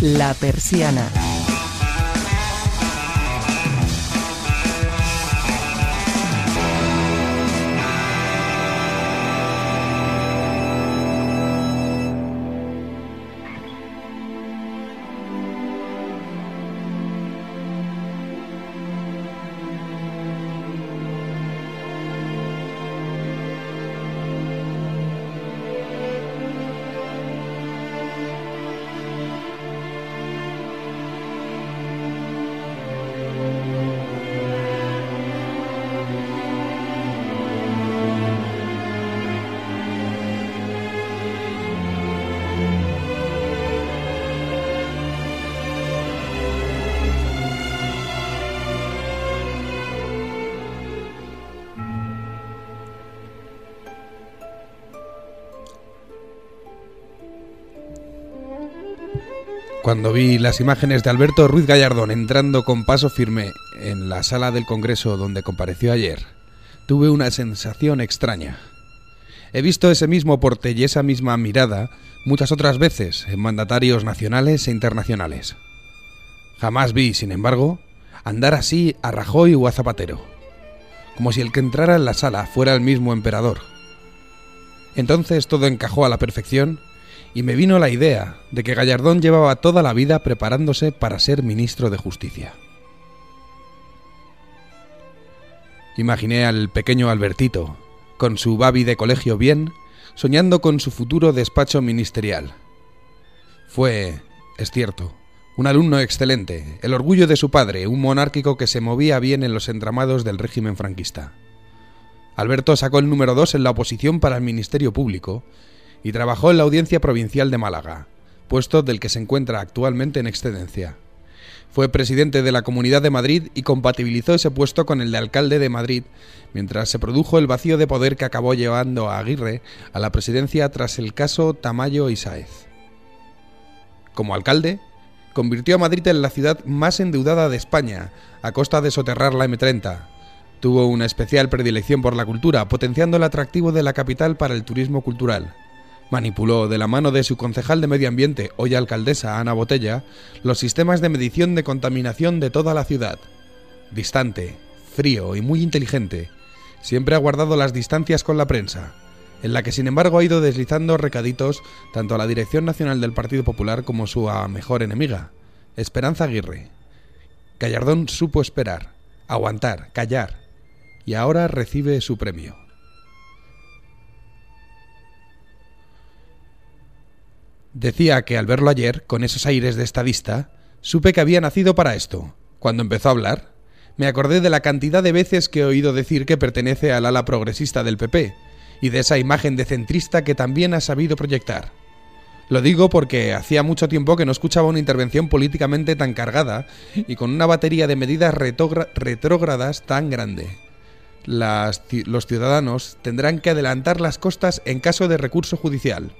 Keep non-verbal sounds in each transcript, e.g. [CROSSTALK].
La Persiana. Cuando vi las imágenes de Alberto Ruiz Gallardón entrando con paso firme en la sala del Congreso donde compareció ayer, tuve una sensación extraña. He visto ese mismo porte y esa misma mirada muchas otras veces en mandatarios nacionales e internacionales. Jamás vi, sin embargo, andar así a Rajoy o a Zapatero, como si el que entrara en la sala fuera el mismo emperador. Entonces todo encajó a la perfección y me vino la idea de que Gallardón llevaba toda la vida preparándose para ser ministro de Justicia. Imaginé al pequeño Albertito, con su babi de colegio bien, soñando con su futuro despacho ministerial. Fue, es cierto, un alumno excelente, el orgullo de su padre, un monárquico que se movía bien en los entramados del régimen franquista. Alberto sacó el número dos en la oposición para el Ministerio Público y trabajó en la Audiencia Provincial de Málaga, puesto del que se encuentra actualmente en excedencia. Fue presidente de la Comunidad de Madrid y compatibilizó ese puesto con el de alcalde de Madrid, mientras se produjo el vacío de poder que acabó llevando a Aguirre a la presidencia tras el caso Tamayo y Sáez. Como alcalde, convirtió a Madrid en la ciudad más endeudada de España, a costa de soterrar la M30. Tuvo una especial predilección por la cultura, potenciando el atractivo de la capital para el turismo cultural. Manipuló, de la mano de su concejal de Medio Ambiente, hoy alcaldesa Ana Botella, los sistemas de medición de contaminación de toda la ciudad. Distante, frío y muy inteligente, siempre ha guardado las distancias con la prensa, en la que sin embargo ha ido deslizando recaditos tanto a la Dirección Nacional del Partido Popular como su mejor enemiga, Esperanza Aguirre. Gallardón supo esperar, aguantar, callar, y ahora recibe su premio. Decía que al verlo ayer, con esos aires de estadista, supe que había nacido para esto. Cuando empezó a hablar, me acordé de la cantidad de veces que he oído decir que pertenece al ala progresista del PP, y de esa imagen de centrista que también ha sabido proyectar. Lo digo porque hacía mucho tiempo que no escuchaba una intervención políticamente tan cargada y con una batería de medidas retrógradas tan grande. los ciudadanos tendrán que adelantar las costas en caso de recurso judicial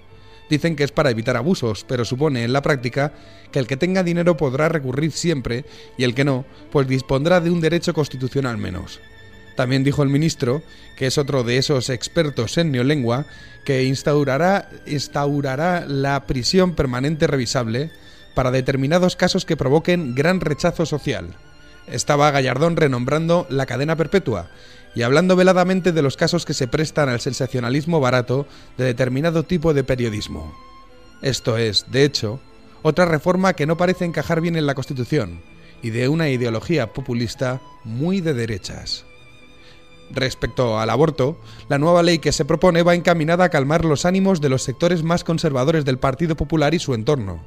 Dicen que es para evitar abusos, pero supone en la práctica que el que tenga dinero podrá recurrir siempre y el que no, pues dispondrá de un derecho constitucional menos. También dijo el ministro, que es otro de esos expertos en neolengua, que instaurará, la prisión permanente revisable para determinados casos que provoquen gran rechazo social. Estaba Gallardón renombrando la cadena perpetua, y hablando veladamente de los casos que se prestan al sensacionalismo barato de determinado tipo de periodismo. Esto es, de hecho, otra reforma que no parece encajar bien en la Constitución y de una ideología populista muy de derechas. Respecto al aborto, la nueva ley que se propone va encaminada a calmar los ánimos de los sectores más conservadores del Partido Popular y su entorno,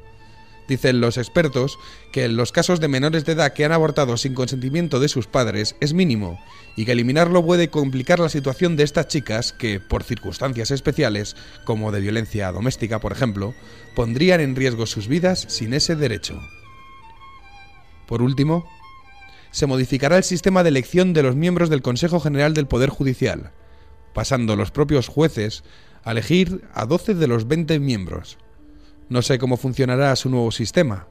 Dicen los expertos que en los casos de menores de edad que han abortado sin consentimiento de sus padres es mínimo y que eliminarlo puede complicar la situación de estas chicas que, por circunstancias especiales, como de violencia doméstica por ejemplo, pondrían en riesgo sus vidas sin ese derecho. Por último, se modificará el sistema de elección de los miembros del Consejo General del Poder Judicial, pasando los propios jueces a elegir a 12 de los 20 miembros. No sé cómo funcionará su nuevo sistema,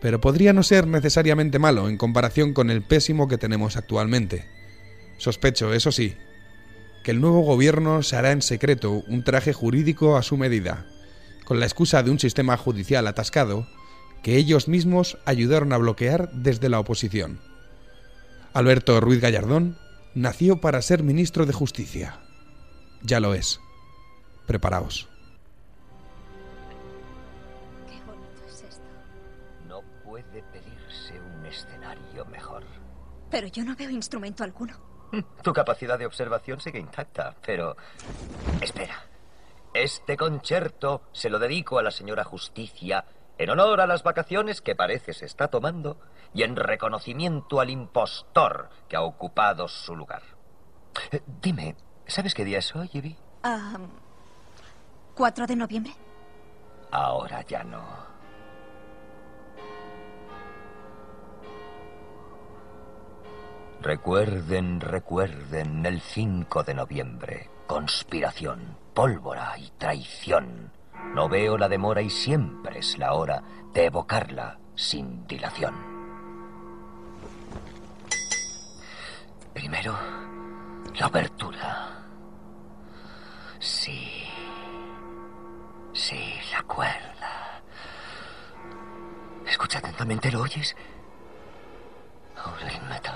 pero podría no ser necesariamente malo en comparación con el pésimo que tenemos actualmente. Sospecho, eso sí, que el nuevo gobierno se hará en secreto un traje jurídico a su medida, con la excusa de un sistema judicial atascado que ellos mismos ayudaron a bloquear desde la oposición. Alberto Ruiz Gallardón nació para ser ministro de Justicia. Ya lo es. Preparaos. Pero yo no veo instrumento alguno. [LAUGHS] Tu capacidad de observación sigue intacta, pero... Espera. Este concierto se lo dedico a la señora Justicia en honor a las vacaciones que parece se está tomando y en reconocimiento al impostor que ha ocupado su lugar. Eh, dime, ¿sabes qué día es hoy, Evie? Ah, ¿4 de noviembre? Ahora ya no. Recuerden, recuerden el 5 de noviembre. Conspiración, pólvora y traición. No veo la demora y siempre es la hora de evocarla sin dilación. Primero, la abertura. Sí. Sí, la cuerda. Escucha atentamente, ¿lo oyes? Ahora el metal.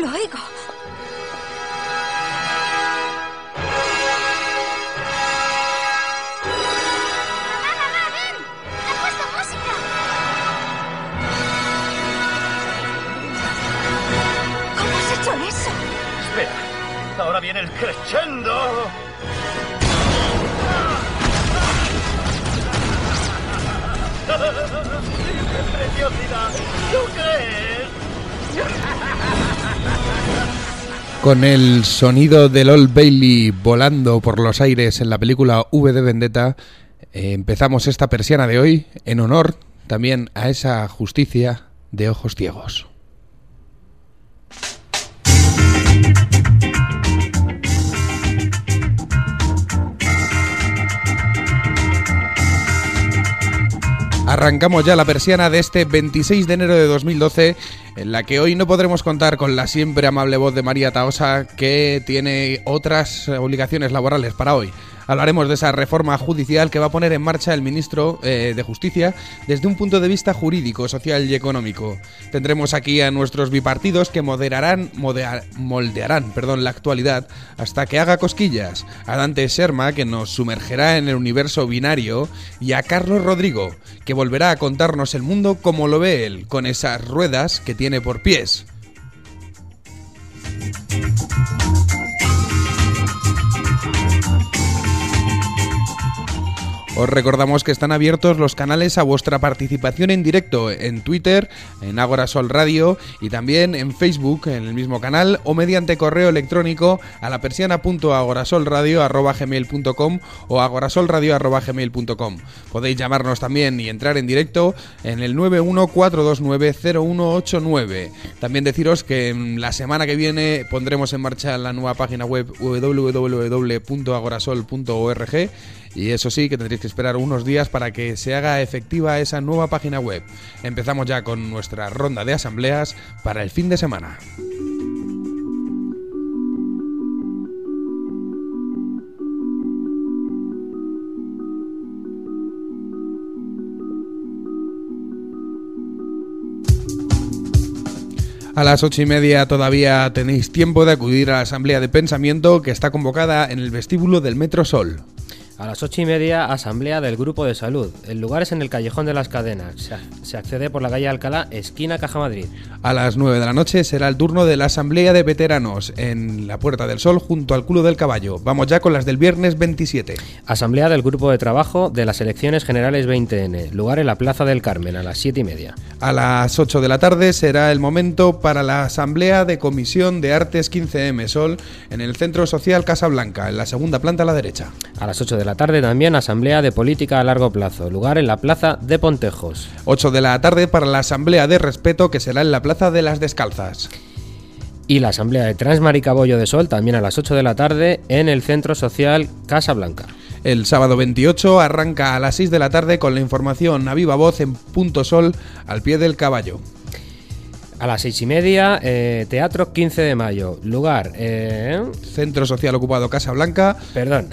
¡Lo oigo! Ahora viene el crescendo. [LAUGHS] ¡Qué preciosidad! ¿Tú crees? Con el sonido del Old Bailey volando por los aires en la película V de Vendetta, eh, empezamos esta persiana de hoy en honor también a esa justicia de ojos ciegos. Arrancamos ya la persiana de este 26 de enero de 2012, en la que hoy no podremos contar con la siempre amable voz de María Taosa, que tiene otras obligaciones laborales para hoy. Hablaremos de esa reforma judicial que va a poner en marcha el ministro eh, de Justicia desde un punto de vista jurídico, social y económico. Tendremos aquí a nuestros bipartidos que moderarán, moldearán perdón, la actualidad hasta que haga cosquillas. A Dante Sherma, que nos sumergerá en el universo binario, y a Carlos Rodrigo, que volverá a contarnos el mundo como lo ve él, con esas ruedas que tiene por pies. Os recordamos que están abiertos los canales a vuestra participación en directo en Twitter, en Agora Sol Radio y también en Facebook, en el mismo canal, o mediante correo electrónico a la persiana.agorasolradio.gmail.com o agorasolradio.gmail.com. Podéis llamarnos también y entrar en directo en el 914290189. También deciros que mm, la semana que viene pondremos en marcha la nueva página web www.agorasol.org y eso sí, que tendréis que esperar unos días para que se haga efectiva esa nueva página web. Empezamos ya con nuestra ronda de asambleas para el fin de semana. A las ocho y media todavía tenéis tiempo de acudir a la asamblea de pensamiento que está convocada en el vestíbulo del Metro Sol. A las ocho y media, asamblea del Grupo de Salud. El lugar es en el Callejón de las Cadenas. Se, accede por la calle Alcalá, esquina Caja Madrid. A las 9 de la noche será el turno de la Asamblea de Veteranos en la Puerta del Sol junto al culo del caballo. Vamos ya con las del viernes 27. Asamblea del Grupo de Trabajo de las Elecciones Generales 20N. Lugar en la Plaza del Carmen, a las siete y media. A las 8 de la tarde será el momento para la Asamblea de Comisión de Artes 15M Sol en el Centro Social Casa Blanca, en la segunda planta a la derecha. A las 8 de la tarde también Asamblea de Política a Largo Plazo. Lugar en la Plaza de Pontejos. 8 de la tarde para la Asamblea de Respeto que será en la Plaza de las Descalzas. Y la Asamblea de Transmaricabollo de Sol también a las 8 de la tarde en el Centro Social Casa Blanca. El sábado 28 arranca a las 6 de la tarde con la información a viva voz en Punto Sol al pie del caballo. A las seis y media, eh, Teatro 15 de Mayo. Lugar, eh, Centro Social Ocupado Casa Blanca. perdón.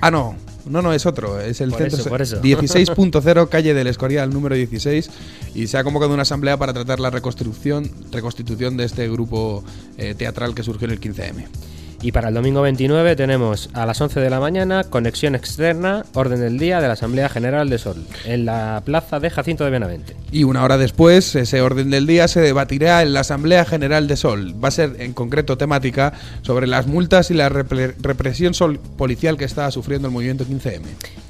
Ah, no. [LAUGHS] No, no, es otro. Es el Por centro eso, eso. 16.0, [LAUGHS] calle del Escorial, número 16. Y se ha convocado una asamblea para tratar la reconstrucción, reconstitución de este grupo eh, teatral que surgió en el 15M. Y para el domingo 29 tenemos a las 11 de la mañana conexión externa, orden del día de la Asamblea General de Sol, en la plaza de Jacinto de Benavente. Y una hora después, ese orden del día se debatirá en la Asamblea General de Sol. Va a ser en concreto temática sobre las multas y la repre- represión sol- policial que está sufriendo el movimiento 15M.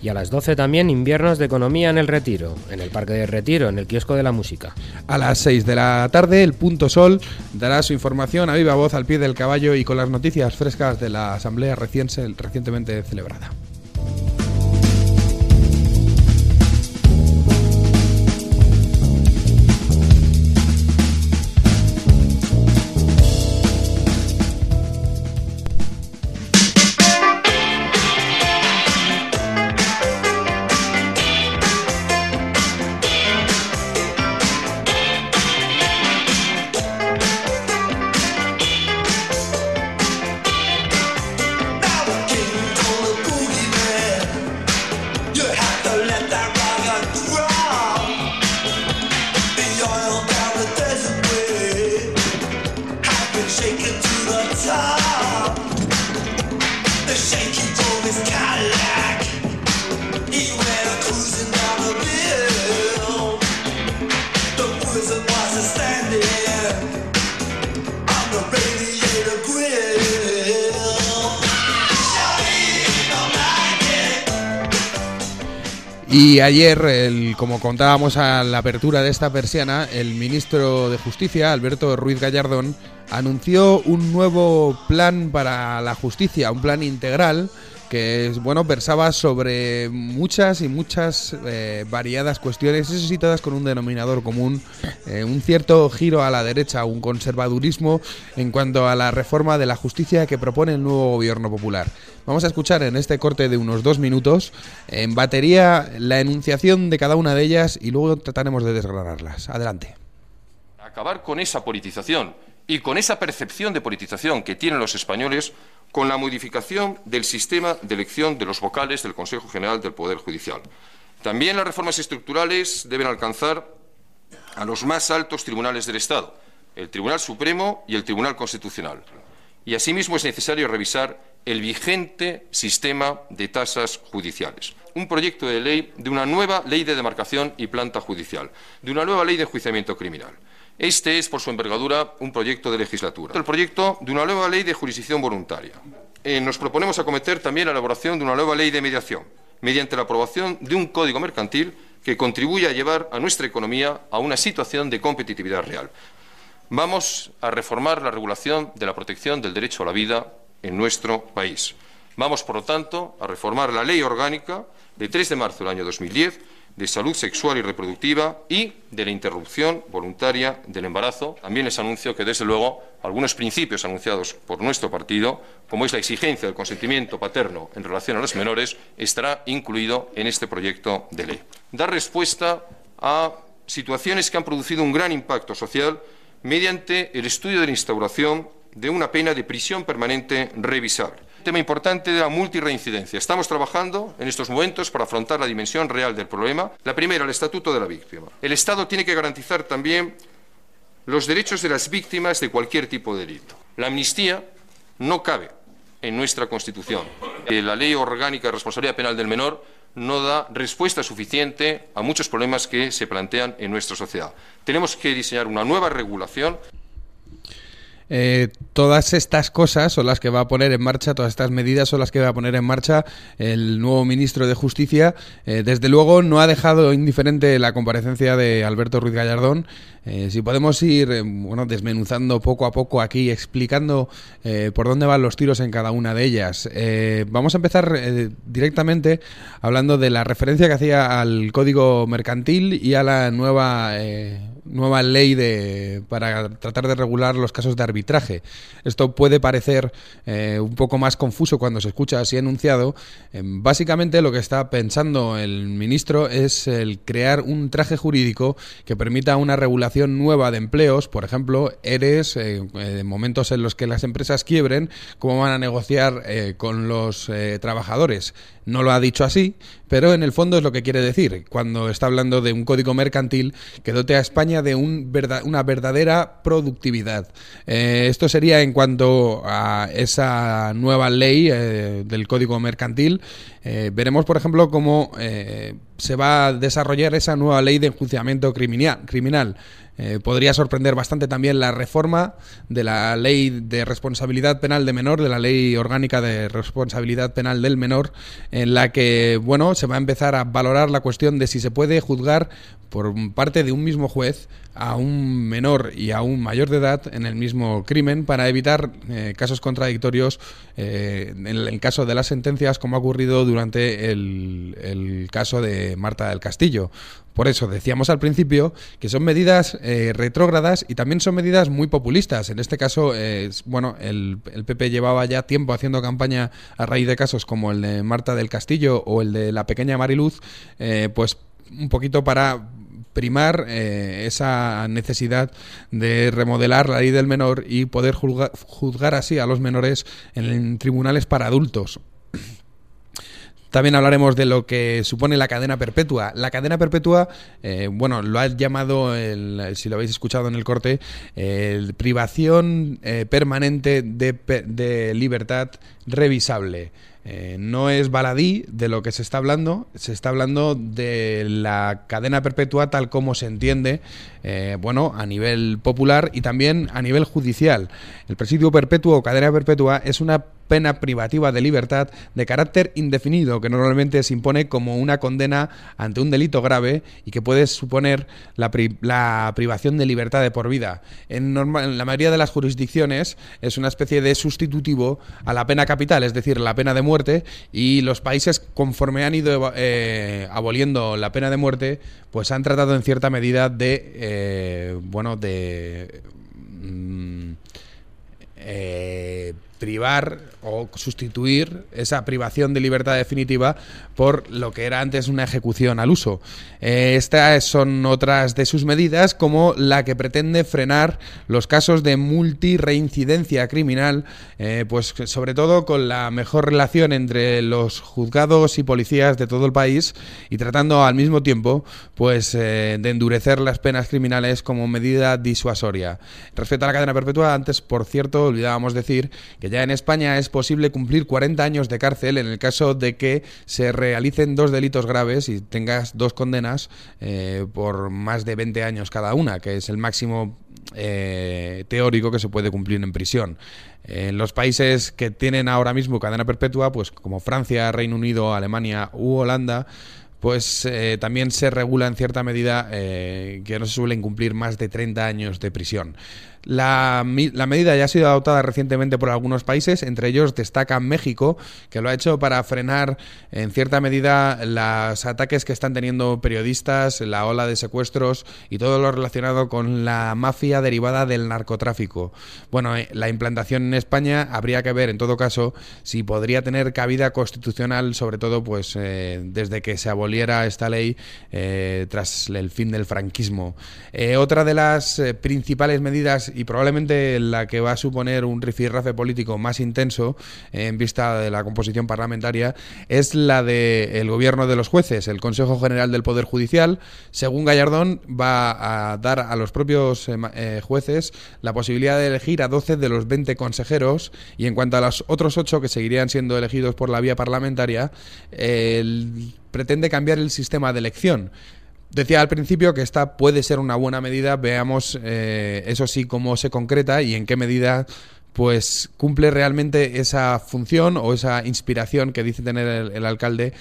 Y a las 12 también inviernos de economía en el Retiro, en el Parque de Retiro, en el kiosco de la música. A las 6 de la tarde, el Punto Sol dará su información a viva voz al pie del caballo y con las noticias frescas de la Asamblea recién- recientemente celebrada. Ayer, el- como contábamos a la apertura de esta persiana, el ministro de Justicia, Alberto Ruiz Gallardón, anunció un nuevo plan para la justicia, un plan integral que es, bueno, versaba sobre muchas y muchas eh, variadas cuestiones, eso sí, todas con un denominador común, eh, un cierto giro a la derecha, un conservadurismo en cuanto a la reforma de la justicia que propone el nuevo gobierno popular. Vamos a escuchar en este corte de unos dos minutos, en batería, la enunciación de cada una de ellas y luego trataremos de desgranarlas. Adelante. acabar con esa politización y con esa percepción de politización que tienen los españoles con la modificación del sistema de elección de los vocales del Consejo General del Poder Judicial. También las reformas estructurales deben alcanzar a los más altos tribunales del Estado, el Tribunal Supremo y el Tribunal Constitucional. Y asimismo es necesario revisar el vigente sistema de tasas judiciales. Un proyecto de ley de una nueva ley de demarcación y planta judicial, de una nueva ley de enjuiciamiento criminal. Este es, por su envergadura, un proyecto de legislatura. El proyecto de una nueva ley de jurisdicción voluntaria. Eh, nos proponemos acometer también la elaboración de una nueva ley de mediación, mediante la aprobación de un código mercantil que contribuya a llevar a nuestra economía a una situación de competitividad real. Vamos a reformar la regulación de la protección del derecho a la vida en nuestro país. Vamos, por lo tanto, a reformar la ley orgánica de 3 de marzo del año 2010 de salud sexual y reproductiva y de la interrupción voluntaria del embarazo. También les anuncio que, desde luego, algunos principios anunciados por nuestro partido, como es la exigencia del consentimiento paterno en relación a los menores, estará incluido en este proyecto de ley. Dar respuesta a situaciones que han producido un gran impacto social mediante el estudio de la instauración de una pena de prisión permanente revisable. Tema importante de la multirreincidencia. Estamos trabajando en estos momentos para afrontar la dimensión real del problema. La primera, el estatuto de la víctima. El Estado tiene que garantizar también los derechos de las víctimas de cualquier tipo de delito. La amnistía no cabe en nuestra Constitución. Eh, La ley orgánica de responsabilidad penal del menor no da respuesta suficiente a muchos problemas que se plantean en nuestra sociedad. Tenemos que diseñar una nueva regulación Eh, todas estas cosas son las que va a poner en marcha, todas estas medidas son las que va a poner en marcha el nuevo ministro de Justicia. Eh, desde luego no ha dejado indiferente la comparecencia de Alberto Ruiz Gallardón. Eh, si podemos ir eh, bueno, desmenuzando poco a poco aquí, explicando eh, por dónde van los tiros en cada una de ellas. Vamos a empezar directamente hablando de la referencia que hacía al código mercantil y a la nueva... nueva ley de, para tratar de regular los casos de arbitraje. Esto puede parecer un poco más confuso cuando se escucha así enunciado. Básicamente lo que está pensando el ministro es el crear un traje jurídico que permita una regulación nueva de empleos, por ejemplo, eres eh, eh, momentos en los que las empresas quiebren, cómo van a negociar eh, con los trabajadores. No lo ha dicho así, pero en el fondo es lo que quiere decir cuando está hablando de un código mercantil que dote a España de un una verdadera productividad. Esto sería en cuanto a esa nueva ley del código mercantil. Veremos, por ejemplo, cómo se va a desarrollar esa nueva ley de enjuiciamiento criminal. Eh, podría sorprender bastante también la reforma de la ley de responsabilidad penal de menor, de la ley orgánica de responsabilidad penal del menor, en la que, bueno, se va a empezar a valorar la cuestión de si se puede juzgar por parte de un mismo juez a un menor y a un mayor de edad en el mismo crimen para evitar eh, casos contradictorios eh, en el caso de las sentencias como ha ocurrido durante el, caso de Marta del Castillo. Por eso decíamos al principio que son medidas eh, retrógradas y también son medidas muy populistas. En este caso, bueno, el, el PP llevaba ya tiempo haciendo campaña a raíz de casos como el de Marta del Castillo o el de la pequeña Mariluz, pues un poquito para primar eh, esa necesidad de remodelar la ley del menor y poder juzga- juzgar así a los menores en tribunales para adultos. También hablaremos de lo que supone la cadena perpetua. La cadena perpetua, eh, bueno, lo ha llamado, el- si lo habéis escuchado en el corte, el privación eh, permanente de, de libertad revisable. Eh, no es baladí de lo que se está hablando, se está hablando de la cadena perpetua tal como se entiende, eh, bueno, a nivel popular y también a nivel judicial. El presidio perpetuo o cadena perpetua es una pena privativa de libertad de carácter indefinido que normalmente se impone como una condena ante un delito grave y que puede suponer la, pri- la privación de libertad de por vida. En, en la mayoría de las jurisdicciones es una especie de sustitutivo a la pena capital, es decir, la pena de muerte, y los países conforme han ido eh, aboliendo la pena de muerte, pues han tratado en cierta medida de, eh, bueno, de... mm, eh, privar o sustituir esa privación de libertad definitiva por lo que era antes una ejecución al uso. Eh, estas son otras de sus medidas, como la que pretende frenar los casos de multireincidencia criminal, eh, pues sobre todo con la mejor relación entre los juzgados y policías de todo el país y tratando al mismo tiempo pues eh, de endurecer las penas criminales como medida disuasoria. Respecto a la cadena perpetua, antes, por cierto, olvidábamos decir que ya en España es posible cumplir 40 años de cárcel en el caso de que se realicen dos delitos graves y tengas dos condenas eh, por más de 20 años cada una, que es el máximo eh, teórico que se puede cumplir en prisión. En los países que tienen ahora mismo cadena perpetua, pues como Francia, Reino Unido, Alemania u Holanda, pues eh, también se regula en cierta medida que no se suelen cumplir más de 30 años de prisión. La, la medida ya ha sido adoptada recientemente por algunos países, entre ellos destaca México, que lo ha hecho para frenar en cierta medida los ataques que están teniendo periodistas, la ola de secuestros y todo lo relacionado con la mafia derivada del narcotráfico. Bueno, eh, la implantación en España habría que ver, en todo caso, si podría tener cabida constitucional, sobre todo pues eh, desde que se aboliera esta ley eh, tras el fin del franquismo. Eh, otra de las principales medidas y probablemente la que va a suponer un rifirrafe político más intenso eh, en vista de la composición parlamentaria es la del gobierno de los jueces. El Consejo General del Poder Judicial, según Gallardón, va a dar a los propios eh, eh, jueces la posibilidad de elegir a 12 de los 20 consejeros y en cuanto a los otros 8 que seguirían siendo elegidos por la vía parlamentaria, pretende cambiar el sistema de elección. Decía al principio que esta puede ser una buena medida, veamos eh, eso sí cómo se concreta y en qué medida pues cumple realmente esa función o esa inspiración que dice tener el, alcalde,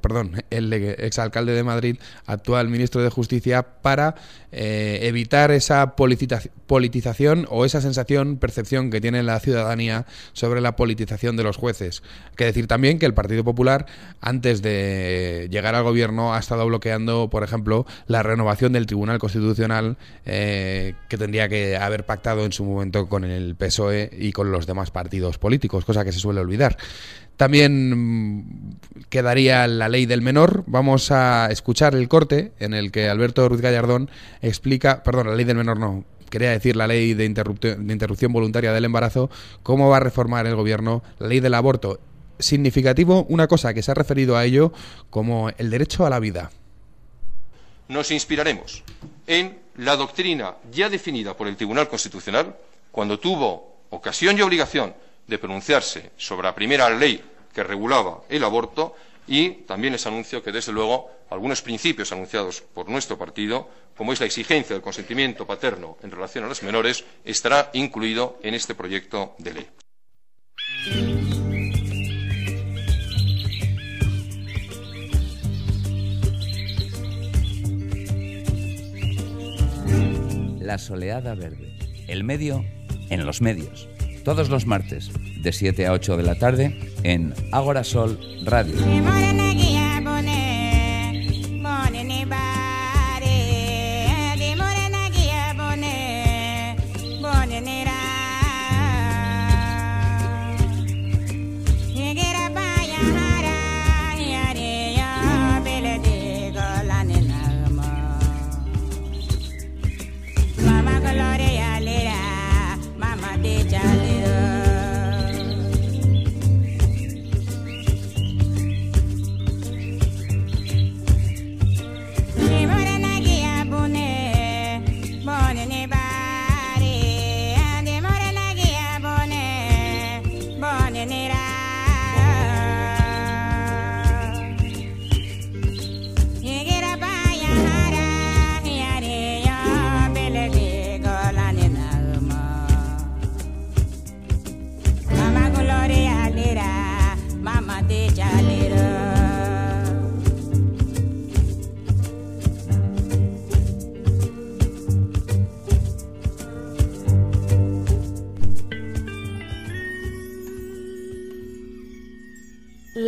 perdón, el exalcalde de Madrid, actual ministro de Justicia, para eh, evitar esa politiza- politización o esa sensación, percepción que tiene la ciudadanía sobre la politización de los jueces. Que decir también que el Partido Popular, antes de llegar al gobierno, ha estado bloqueando, por ejemplo, la renovación del Tribunal Constitucional eh, que tendría que haber pactado en su momento con el PSOE y con los demás partidos políticos, cosa que se suele olvidar. También mm, quedaría la ley del menor. Vamos a escuchar el corte en el que Alberto Ruiz Gallardón explica, perdón, la ley del menor no, quería decir la ley de, interrupción voluntaria del embarazo, cómo va a reformar el gobierno la ley del aborto. Significativo una cosa que se ha referido a ello como el derecho a la vida. nos inspiraremos en la doctrina ya definida por el Tribunal Constitucional cuando tuvo ocasión y obligación de pronunciarse sobre la primera ley que regulaba el aborto y también les anuncio que, desde luego, algunos principios anunciados por nuestro partido, como es la exigencia del consentimiento paterno en relación a los menores, estará incluido en este proyecto de ley. La Soleada Verde. El medio en los medios. Todos los martes, de 7 a 8 de la tarde, en Ágora Sol Radio.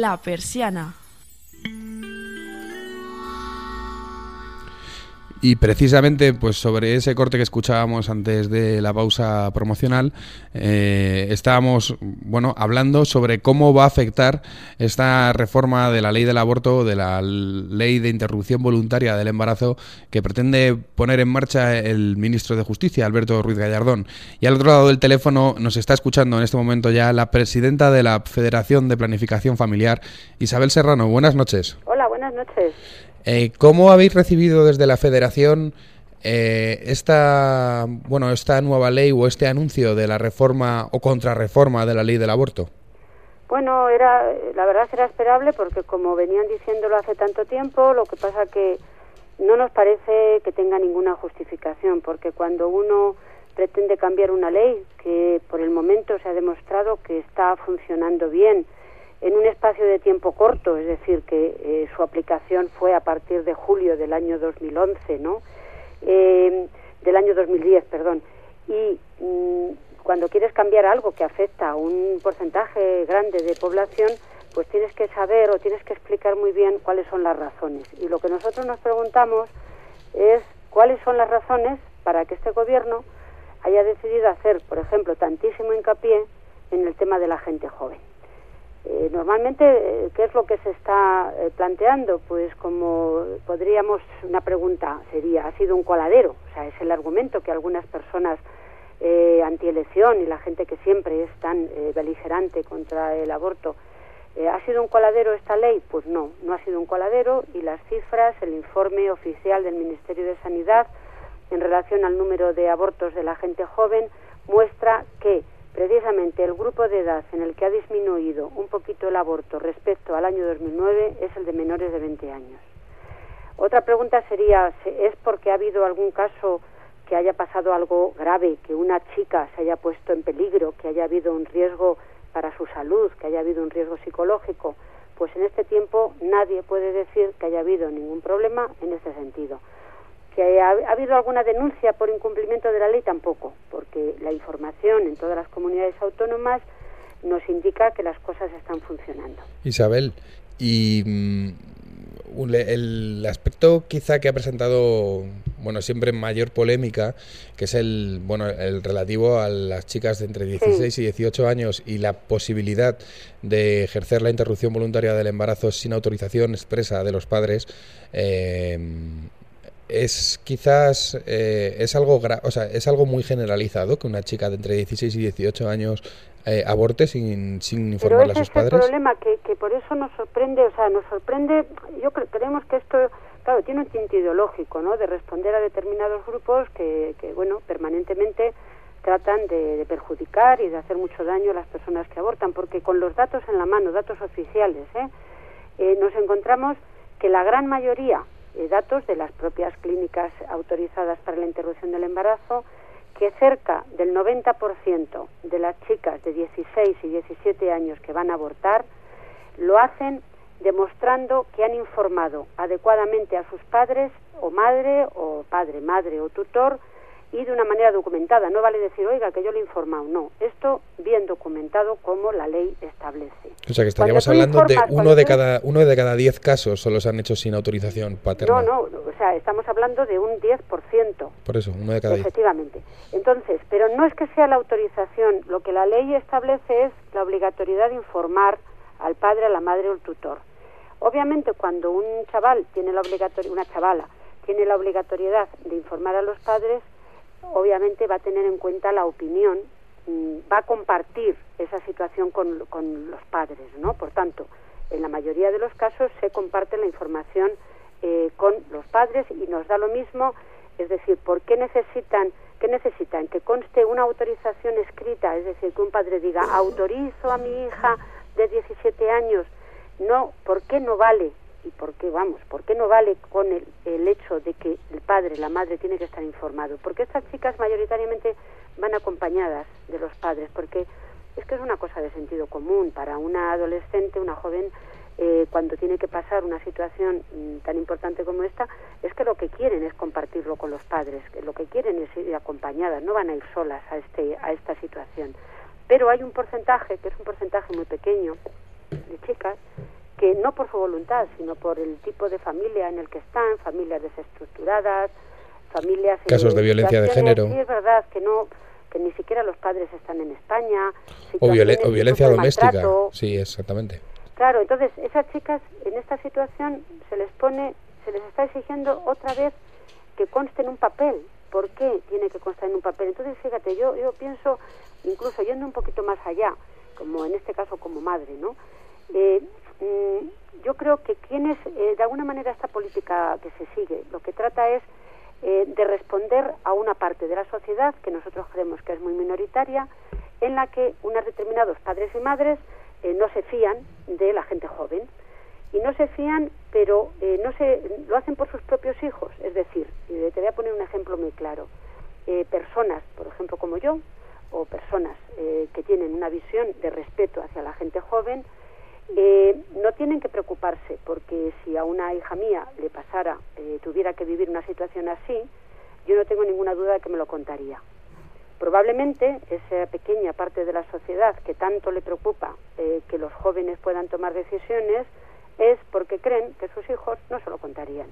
La persiana. Y precisamente, pues sobre ese corte que escuchábamos antes de la pausa promocional, eh, estábamos, bueno, hablando sobre cómo va a afectar esta reforma de la ley del aborto, de la ley de interrupción voluntaria del embarazo, que pretende poner en marcha el ministro de Justicia, Alberto Ruiz Gallardón. Y al otro lado del teléfono nos está escuchando en este momento ya la presidenta de la Federación de Planificación Familiar, Isabel Serrano. Buenas noches. Buenas noches. Eh, ¿Cómo habéis recibido desde la Federación eh, esta, bueno, esta nueva ley o este anuncio de la reforma o contrarreforma de la ley del aborto? Bueno, era, la verdad era esperable porque como venían diciéndolo hace tanto tiempo, lo que pasa que no nos parece que tenga ninguna justificación, porque cuando uno pretende cambiar una ley que por el momento se ha demostrado que está funcionando bien en un espacio de tiempo corto, es decir, que eh, su aplicación fue a partir de julio del año 2011, ¿no? Eh, del año 2010, perdón. Y mm, cuando quieres cambiar algo que afecta a un porcentaje grande de población, pues tienes que saber o tienes que explicar muy bien cuáles son las razones. Y lo que nosotros nos preguntamos es cuáles son las razones para que este gobierno haya decidido hacer, por ejemplo, tantísimo hincapié en el tema de la gente joven. Eh, normalmente, eh, ¿qué es lo que se está eh, planteando? Pues como podríamos, una pregunta sería, ¿ha sido un coladero? O sea, es el argumento que algunas personas eh, antielección y la gente que siempre es tan eh, beligerante contra el aborto, ¿ha sido un coladero esta ley? Pues no, no ha sido un coladero y las cifras, el informe oficial del Ministerio de Sanidad en relación al número de abortos de la gente joven muestra que precisamente el grupo de edad en el que ha disminuido un poquito el aborto respecto al año 2009 es el de menores de 20 años. Otra pregunta sería, ¿se- ¿es porque ha habido algún caso que haya pasado algo grave, que una chica se haya puesto en peligro, que haya habido un riesgo para su salud, que haya habido un riesgo psicológico, pues en este tiempo nadie puede decir que haya habido ningún problema en este sentido. Que ha habido alguna denuncia por incumplimiento de la ley tampoco, porque la información en todas las comunidades autónomas nos indica que las cosas están funcionando. Isabel, y mm, el aspecto quizá que ha presentado, bueno, siempre mayor polémica, que es el, bueno, el relativo a las chicas de entre 16 y 18 años y la posibilidad de ejercer la interrupción voluntaria del embarazo sin autorización expresa de los padres, eh, es quizás eh, es algo gra- o sea, es algo muy generalizado que una chica de entre 16 y 18 años eh, aborte sin, sin informarle a sus es el padres. problema, que, que por eso nos sorprende, o sea, nos sorprende, yo cre- creemos que esto, claro, tiene un tinte ideológico, ¿no?, de responder a determinados grupos que, que bueno, permanentemente tratan de, de perjudicar y de hacer mucho daño a las personas que abortan, porque con los datos en la mano, datos oficiales, ¿eh? eh, nos encontramos que la gran mayoría de datos de las propias clínicas autorizadas para la interrupción del embarazo, que cerca del 90% de las chicas de 16 y 17 años que van a abortar lo hacen demostrando que han informado adecuadamente a sus padres o madre o padre, madre o tutor y de una manera documentada. No vale decir, oiga, que yo le he informado. No, esto bien documentado como la ley establece. O sea que estaríamos hablando de uno de tú- cada uno de cada diez casos solo se han hecho sin autorización paterna. No, no, o sea, estamos hablando de un 10%. Por eso, uno de cada diez. Efectivamente. Entonces, pero no es que sea la autorización, lo que la ley establece es la obligatoriedad de informar al padre, a la madre o al tutor. Obviamente, cuando un chaval tiene la obligatoriedad, una chavala tiene la obligatoriedad de informar a los padres, obviamente va a tener en cuenta la opinión, mm, va a compartir esa situación con, con los padres, ¿no? Por tanto, en la mayoría de los casos se comparte la información eh, con los padres y nos da lo mismo, es decir, ¿por qué necesitan, qué necesitan? Que conste una autorización escrita, es decir, que un padre diga, autorizo a mi hija de 17 años, no, ¿por qué no vale? ¿Y por qué, vamos, por qué no vale con el, el hecho de que el padre, la madre tiene que estar informado? Porque estas chicas mayoritariamente van acompañadas de los padres, porque es que es una cosa de sentido común para una adolescente, una joven, eh, cuando tiene que pasar una situación mm, tan importante como esta, es que lo que quieren es compartirlo con los padres, que lo que quieren es ir acompañadas, no van a ir solas a, este, a esta situación. Pero hay un porcentaje, que es un porcentaje muy pequeño, de chicas que no por su voluntad, sino por el tipo de familia en el que están, familias desestructuradas, familias en Casos de violencia de género. Sí, es verdad que no que ni siquiera los padres están en España. O, violencia doméstica. maltrato. Sí, exactamente. Claro, entonces esas chicas en esta situación se les pone, se les está exigiendo otra vez que conste en un papel. ¿Por qué tiene que constar en un papel? Entonces, fíjate, yo, yo pienso, incluso yendo un poquito más allá, como en este caso como madre, ¿no? Eh, yo creo que quienes, eh, de alguna manera, esta política que se sigue, lo que trata es eh, de responder a una parte de la sociedad que nosotros creemos que es muy minoritaria, en la que unos determinados padres y madres eh, no se fían de la gente joven. Y no se fían, pero eh, no se, lo hacen por sus propios hijos. Es decir, y te voy a poner un ejemplo muy claro. Eh, personas, por ejemplo, como yo, o personas eh, que tienen una visión de respeto hacia la gente joven, eh, no tienen que preocuparse porque si a una hija mía le pasara, eh, tuviera que vivir una situación así, yo no tengo ninguna duda de que me lo contaría. Probablemente esa pequeña parte de la sociedad que tanto le preocupa eh, que los jóvenes puedan tomar decisiones es porque creen que sus hijos no se lo contarían.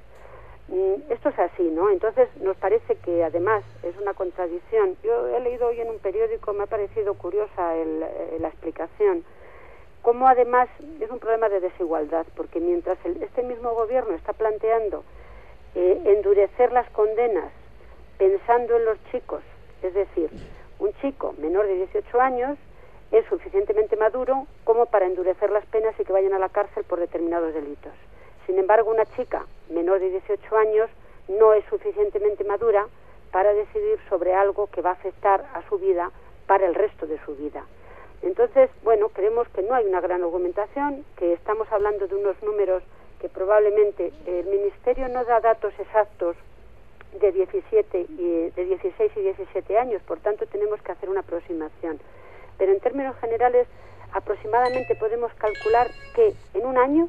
Mm, Esto es así, ¿no? Entonces nos parece que además es una contradicción. Yo he leído hoy en un periódico, me ha parecido curiosa el- eh, la explicación, cómo además es un problema de desigualdad, porque mientras el- este mismo gobierno está planteando eh, endurecer las condenas pensando en los chicos, es decir, un chico menor de 18 años es suficientemente maduro como para endurecer las penas y que vayan a la cárcel por determinados delitos. Sin embargo, una chica menor de 18 años no es suficientemente madura para decidir sobre algo que va a afectar a su vida para el resto de su vida. Entonces, bueno, creemos que no hay una gran argumentación, que estamos hablando de unos números que probablemente el Ministerio no da datos exactos de 17 y de 16 y 17 años, por tanto tenemos que hacer una aproximación. Pero en términos generales, aproximadamente podemos calcular que en un año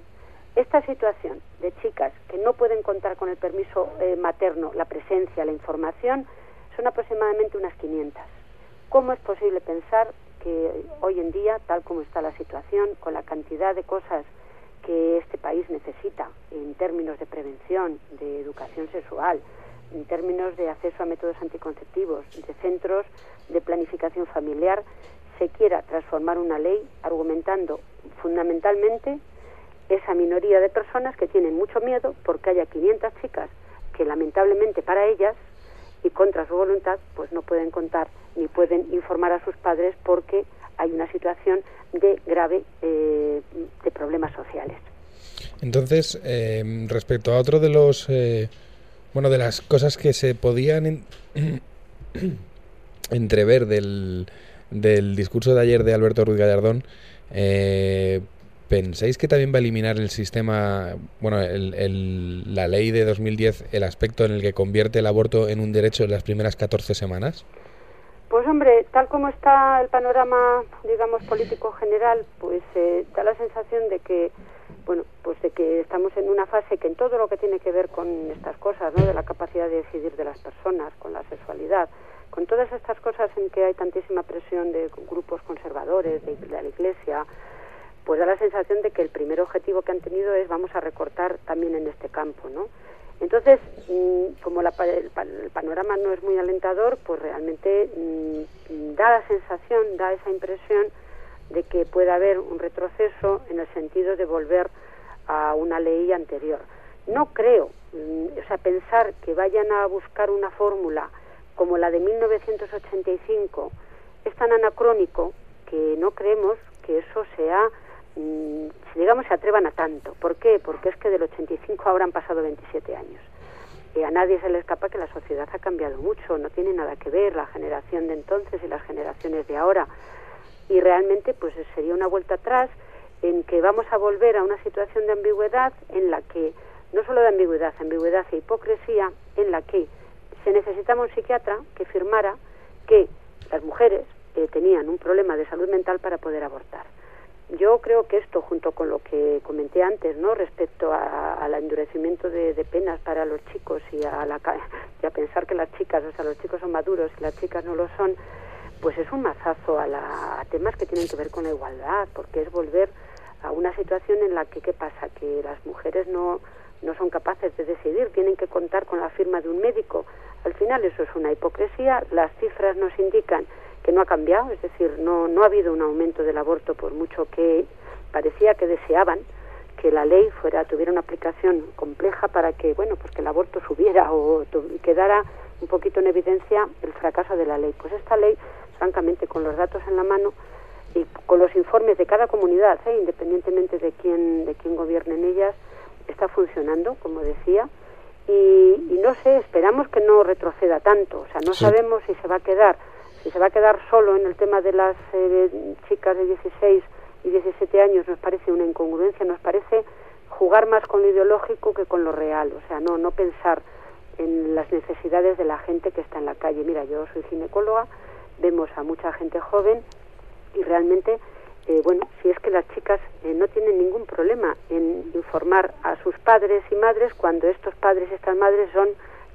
esta situación de chicas que no pueden contar con el permiso eh, materno, la presencia, la información, son aproximadamente unas 500. ¿Cómo es posible pensar que hoy en día, tal como está la situación, con la cantidad de cosas que este país necesita en términos de prevención, de educación sexual, en términos de acceso a métodos anticonceptivos, de centros de planificación familiar, se quiera transformar una ley argumentando fundamentalmente esa minoría de personas que tienen mucho miedo porque haya 500 chicas que lamentablemente para ellas y contra su voluntad pues no pueden contar ni pueden informar a sus padres porque hay una situación de grave eh, de problemas sociales. Entonces, eh, respecto a otro de los, eh, bueno, de las cosas que se podían en- [CLEARS THROAT] entrever del, del discurso de ayer de Alberto Ruiz Gallardón, ¿pensáis que también va a eliminar el sistema, bueno, la ley de 2010, el aspecto en el que convierte el aborto en un derecho en las primeras 14 semanas? Pues hombre, tal como está el panorama, digamos, político general, pues eh, da la sensación de que, bueno, pues de que estamos en una fase que en todo lo que tiene que ver con estas cosas, ¿no? De la capacidad de decidir de las personas, con la sexualidad, con todas estas cosas en que hay tantísima presión de grupos conservadores, de la Iglesia, pues da la sensación de que el primer objetivo que han tenido es vamos a recortar también en este campo, ¿no? Entonces, mm, como la el, el panorama no es muy alentador, pues realmente mm, da la sensación, da esa impresión de que puede haber un retroceso en el sentido de volver a una ley anterior. No creo, mm, o sea, pensar que vayan a buscar una fórmula como la de 1985 es tan anacrónico que no creemos que eso sea, digamos, se atrevan a tanto. ¿Por qué? Porque es que del 85 ahora han pasado 27 años. Y a nadie se le escapa que la sociedad ha cambiado mucho, no tiene nada que ver la generación de entonces y las generaciones de ahora. Y realmente pues sería una vuelta atrás en que vamos a volver a una situación de ambigüedad en la que, no solo de ambigüedad, ambigüedad e hipocresía, en la que se necesitaba un psiquiatra que firmara que las mujeres eh, tenían un problema de salud mental para poder abortar. Yo creo que esto, junto con lo que comenté antes, ¿no? respecto a- al endurecimiento de, penas para los chicos y a, la, [LAUGHS] y a pensar que las chicas, o sea, los chicos son maduros y las chicas no lo son, pues es un mazazo a, la- a temas que tienen que ver con la igualdad, porque es volver a una situación en la que, ¿qué pasa? Que las mujeres no, no son capaces de decidir, tienen que contar con la firma de un médico. Al final eso es una hipocresía, las cifras nos indican que no ha cambiado, es decir, no, no ha habido un aumento del aborto por mucho que parecía que deseaban que la ley fuera tuviera una aplicación compleja para que bueno pues que el aborto subiera o tu- quedara un poquito en evidencia el fracaso de la ley pues esta ley francamente con los datos en la mano y con los informes de cada comunidad ¿eh? independientemente de quién de quién gobierne en ellas está funcionando como decía y, y no sé esperamos que no retroceda tanto o sea no Sí. sabemos si se va a quedar si se va a quedar solo en el tema de las eh, chicas de 16 y 17 años nos parece una incongruencia, nos parece jugar más con lo ideológico que con lo real, o sea, no no pensar en las necesidades de la gente que está en la calle. Mira, yo soy ginecóloga, vemos a mucha gente joven y realmente, eh, bueno, si es que las chicas eh, no tienen ningún problema en informar a sus padres y madres cuando estos padres y estas madres son,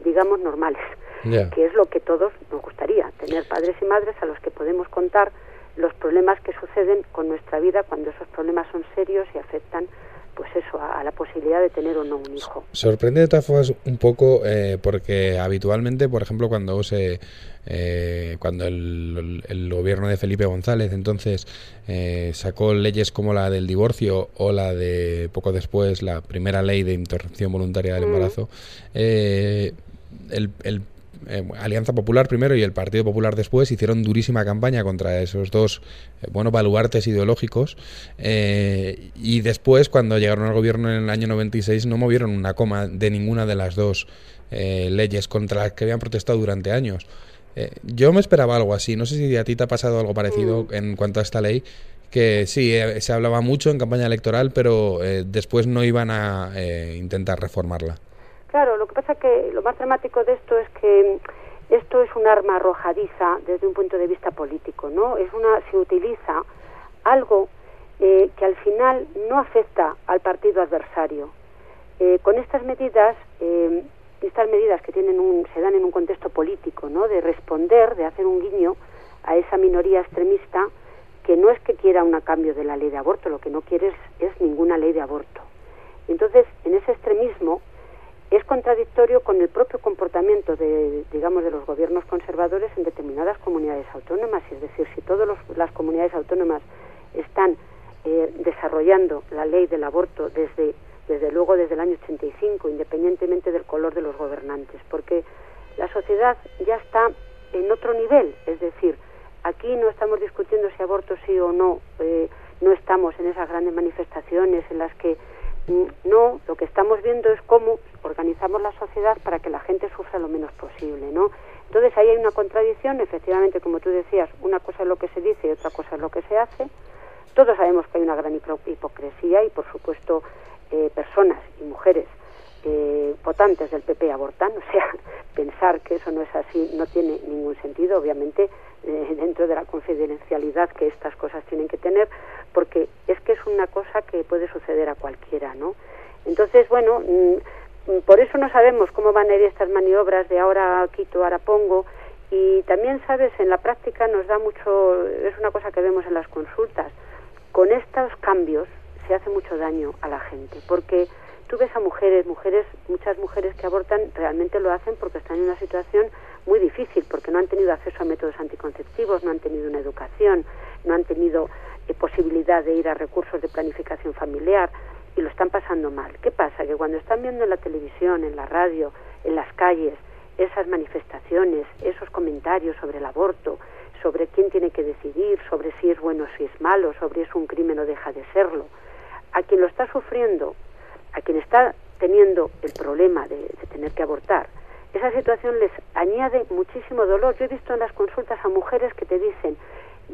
digamos, normales que es lo que todos nos gustaría, tener padres y madres a los que podemos contar los problemas que suceden con nuestra vida cuando esos problemas son serios y afectan pues eso a, a la posibilidad de tener o no un hijo. Sorprende de todas formas un poco eh, porque habitualmente, por ejemplo, cuando se eh, cuando el, el gobierno de Felipe González entonces eh, sacó leyes como la del divorcio o la de poco después la primera ley de interrupción voluntaria del Mm. embarazo, eh, el, el, eh, Alianza Popular primero y el Partido Popular después hicieron durísima campaña contra esos dos eh, bueno baluartes ideológicos eh, y después cuando llegaron al gobierno en el año 96 no movieron una coma de ninguna de las dos eh, leyes contra las que habían protestado durante años. Eh, yo me esperaba algo así, no sé si a ti te ha pasado algo parecido en cuanto a esta ley, que sí, se hablaba mucho en campaña electoral, pero después no iban a eh, intentar reformarla. Claro, lo que pasa que lo más dramático de esto es que esto es un arma arrojadiza desde un punto de vista político, ¿no? Es una se utiliza algo eh, que al final no afecta al partido adversario. Eh, con estas medidas, eh, estas medidas que tienen un, se dan en un contexto político, ¿no? De responder, de hacer un guiño a esa minoría extremista que no es que quiera un cambio de la ley de aborto, lo que no quiere es ninguna ley de aborto. Entonces, en ese extremismo es contradictorio con el propio comportamiento de, digamos, de los gobiernos conservadores en determinadas comunidades autónomas. Es decir, si todas las comunidades autónomas están eh, desarrollando la ley del aborto desde, desde luego desde el año 85, independientemente del color de los gobernantes, porque la sociedad ya está en otro nivel, es decir, aquí no estamos discutiendo si aborto sí o no, eh, no estamos en esas grandes manifestaciones en las que no, lo que estamos viendo es cómo organizamos la sociedad para que la gente sufra lo menos posible, ¿no? Entonces ahí hay una contradicción, efectivamente, como tú decías, una cosa es lo que se dice y otra cosa es lo que se hace. Todos sabemos que hay una gran hipo- hipocresía y, por supuesto, eh, personas y mujeres eh, votantes del PP abortan, [LAUGHS] o sea, pensar que eso no es así no tiene ningún sentido, obviamente, eh, dentro de la confidencialidad que estas cosas tienen que tener, porque es que es una cosa que puede suceder a cualquiera, ¿no? Entonces, bueno, mm, mm, por eso no sabemos cómo van a ir estas maniobras de ahora quito, ahora pongo, y también, sabes, en la práctica nos da mucho, es una cosa que vemos en las consultas, con estos cambios se hace mucho daño a la gente, porque tú ves a mujeres, mujeres, muchas mujeres que abortan realmente lo hacen porque están en una situación muy difícil, porque no han tenido acceso a métodos anticonceptivos, no han tenido una educación, no han tenido eh, posibilidad de ir a recursos de planificación familiar y lo están pasando mal. ¿Qué pasa? Que cuando están viendo en la televisión, en la radio, en las calles, esas manifestaciones, esos comentarios sobre el aborto, sobre quién tiene que decidir, sobre si es bueno o si es malo, sobre si es un crimen o deja de serlo, a quien lo está sufriendo, a quien está teniendo el problema de, de tener que abortar, esa situación les añade muchísimo dolor. Yo he visto en las consultas a mujeres que te dicen,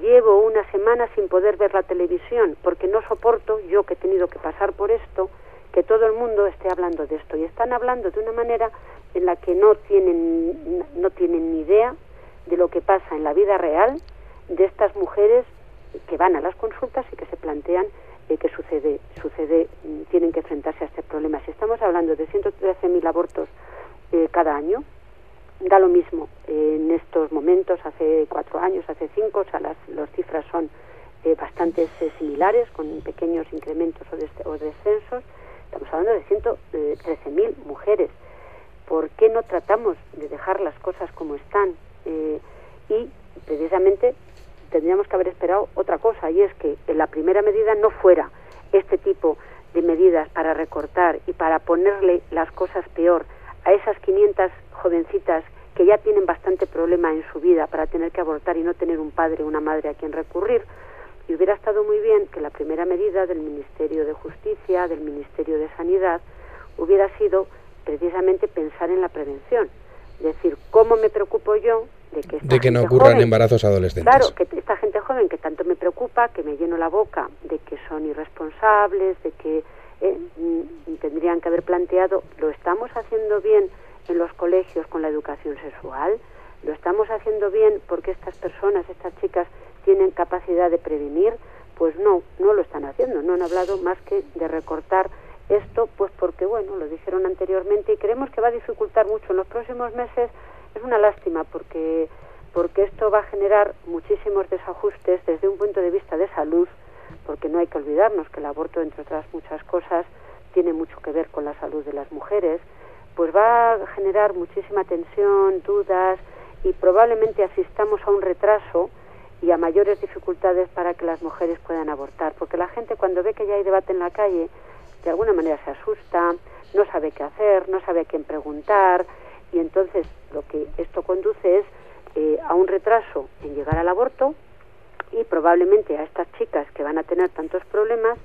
llevo una semana sin poder ver la televisión porque no soporto, yo que he tenido que pasar por esto, que todo el mundo esté hablando de esto. Y están hablando de una manera en la que no tienen, no tienen ni idea de lo que pasa en la vida real de estas mujeres que van a las consultas y que se plantean eh, que sucede, sucede, mm, tienen que enfrentarse a este problema. Si estamos hablando de 113.000 abortos eh, cada año, da lo mismo eh, en estos momentos, hace cuatro años, hace cinco, o sea, las, las cifras son eh, bastante eh, similares, con pequeños incrementos o, o descensos. Estamos hablando de 113.000 mujeres. ¿Por qué no tratamos de dejar las cosas como están? Y precisamente tendríamos que haber esperado otra cosa, y es que en la primera medida no fuera este tipo de medidas para recortar y para ponerle las cosas peor a esas 500 jovencitas que ya tienen bastante problema en su vida para tener que abortar y no tener un padre o una madre a quien recurrir. Y hubiera estado muy bien que la primera medida del Ministerio de Justicia, del Ministerio de Sanidad, hubiera sido precisamente pensar en la prevención. Es decir, ¿cómo me preocupo yo de que, esta De que no ocurran joven- embarazos adolescentes. Claro, que esta gente joven que tanto me preocupa, que me lleno la boca de que son irresponsables, de que eh, mm, tendrían que haber planteado, ¿lo estamos haciendo bien en los colegios con la educación sexual? ¿Lo estamos haciendo bien porque estas personas, estas chicas, tienen capacidad de prevenir? Pues no, no lo están haciendo. No han hablado más que de recortar esto, pues porque, bueno, lo dijeron anteriormente y creemos que va a dificultar mucho en los próximos meses. Es una lástima porque porque esto va a generar muchísimos desajustes desde un punto de vista de salud, porque no hay que olvidarnos que el aborto, entre otras muchas cosas, tiene mucho que ver con la salud de las mujeres, pues va a generar muchísima tensión, dudas y probablemente asistamos a un retraso y a mayores dificultades para que las mujeres puedan abortar, porque la gente cuando ve que ya hay debate en la calle, de alguna manera se asusta, no sabe qué hacer, no sabe a quién preguntar, y entonces lo que esto conduce es eh, a un retraso en llegar al aborto y probablemente a estas chicas que van a tener tantos problemas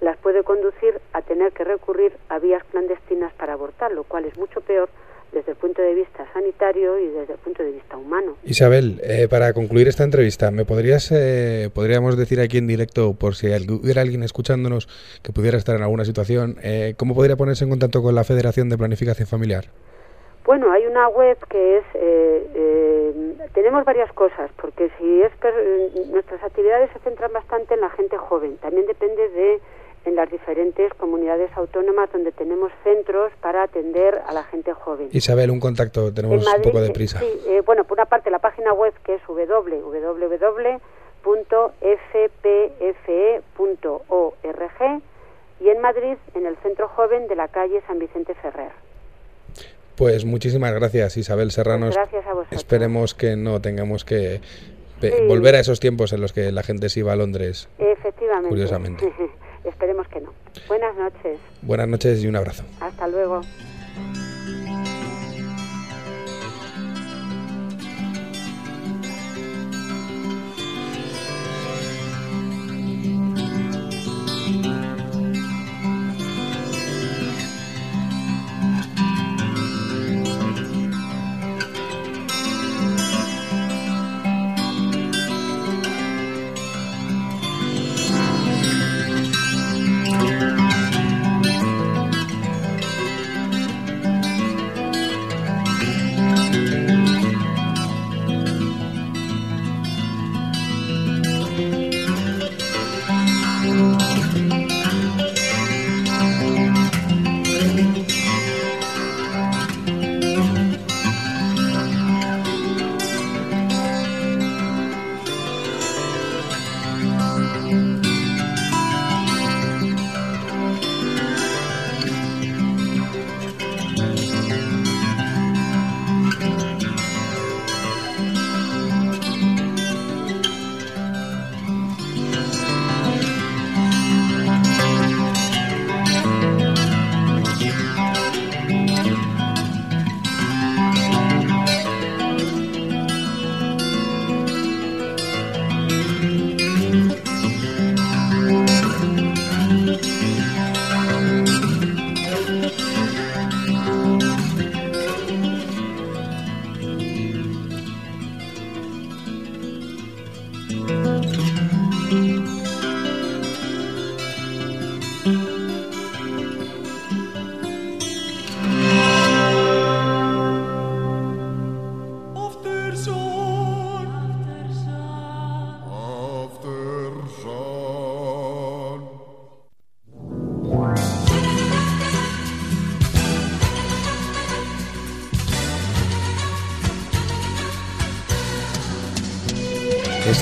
las puede conducir a tener que recurrir a vías clandestinas para abortar, lo cual es mucho peor desde el punto de vista sanitario y desde el punto de vista humano. Isabel, eh, para concluir esta entrevista, ¿me podrías, eh, podríamos decir aquí en directo, por si hubiera alguien escuchándonos que pudiera estar en alguna situación, eh, cómo podría ponerse en contacto con la Federación de Planificación Familiar? Bueno, hay una web que es, eh, eh, tenemos varias cosas, porque si es nuestras actividades se centran bastante en la gente joven, también depende de en las diferentes comunidades autónomas donde tenemos centros para atender a la gente joven. Isabel, un contacto, tenemos Madrid, un poco de prisa. Sí, eh, bueno, por una parte la página web que es www.fpfe.org y en Madrid en el Centro Joven de la calle San Vicente Ferrer. Pues muchísimas gracias, Isabel Serranos. Pues gracias a vosotros. Esperemos que no tengamos que Sí. volver a esos tiempos en los que la gente se iba a Londres. Efectivamente. Curiosamente. [LAUGHS] Esperemos que no. Buenas noches. Buenas noches y un abrazo. Hasta luego.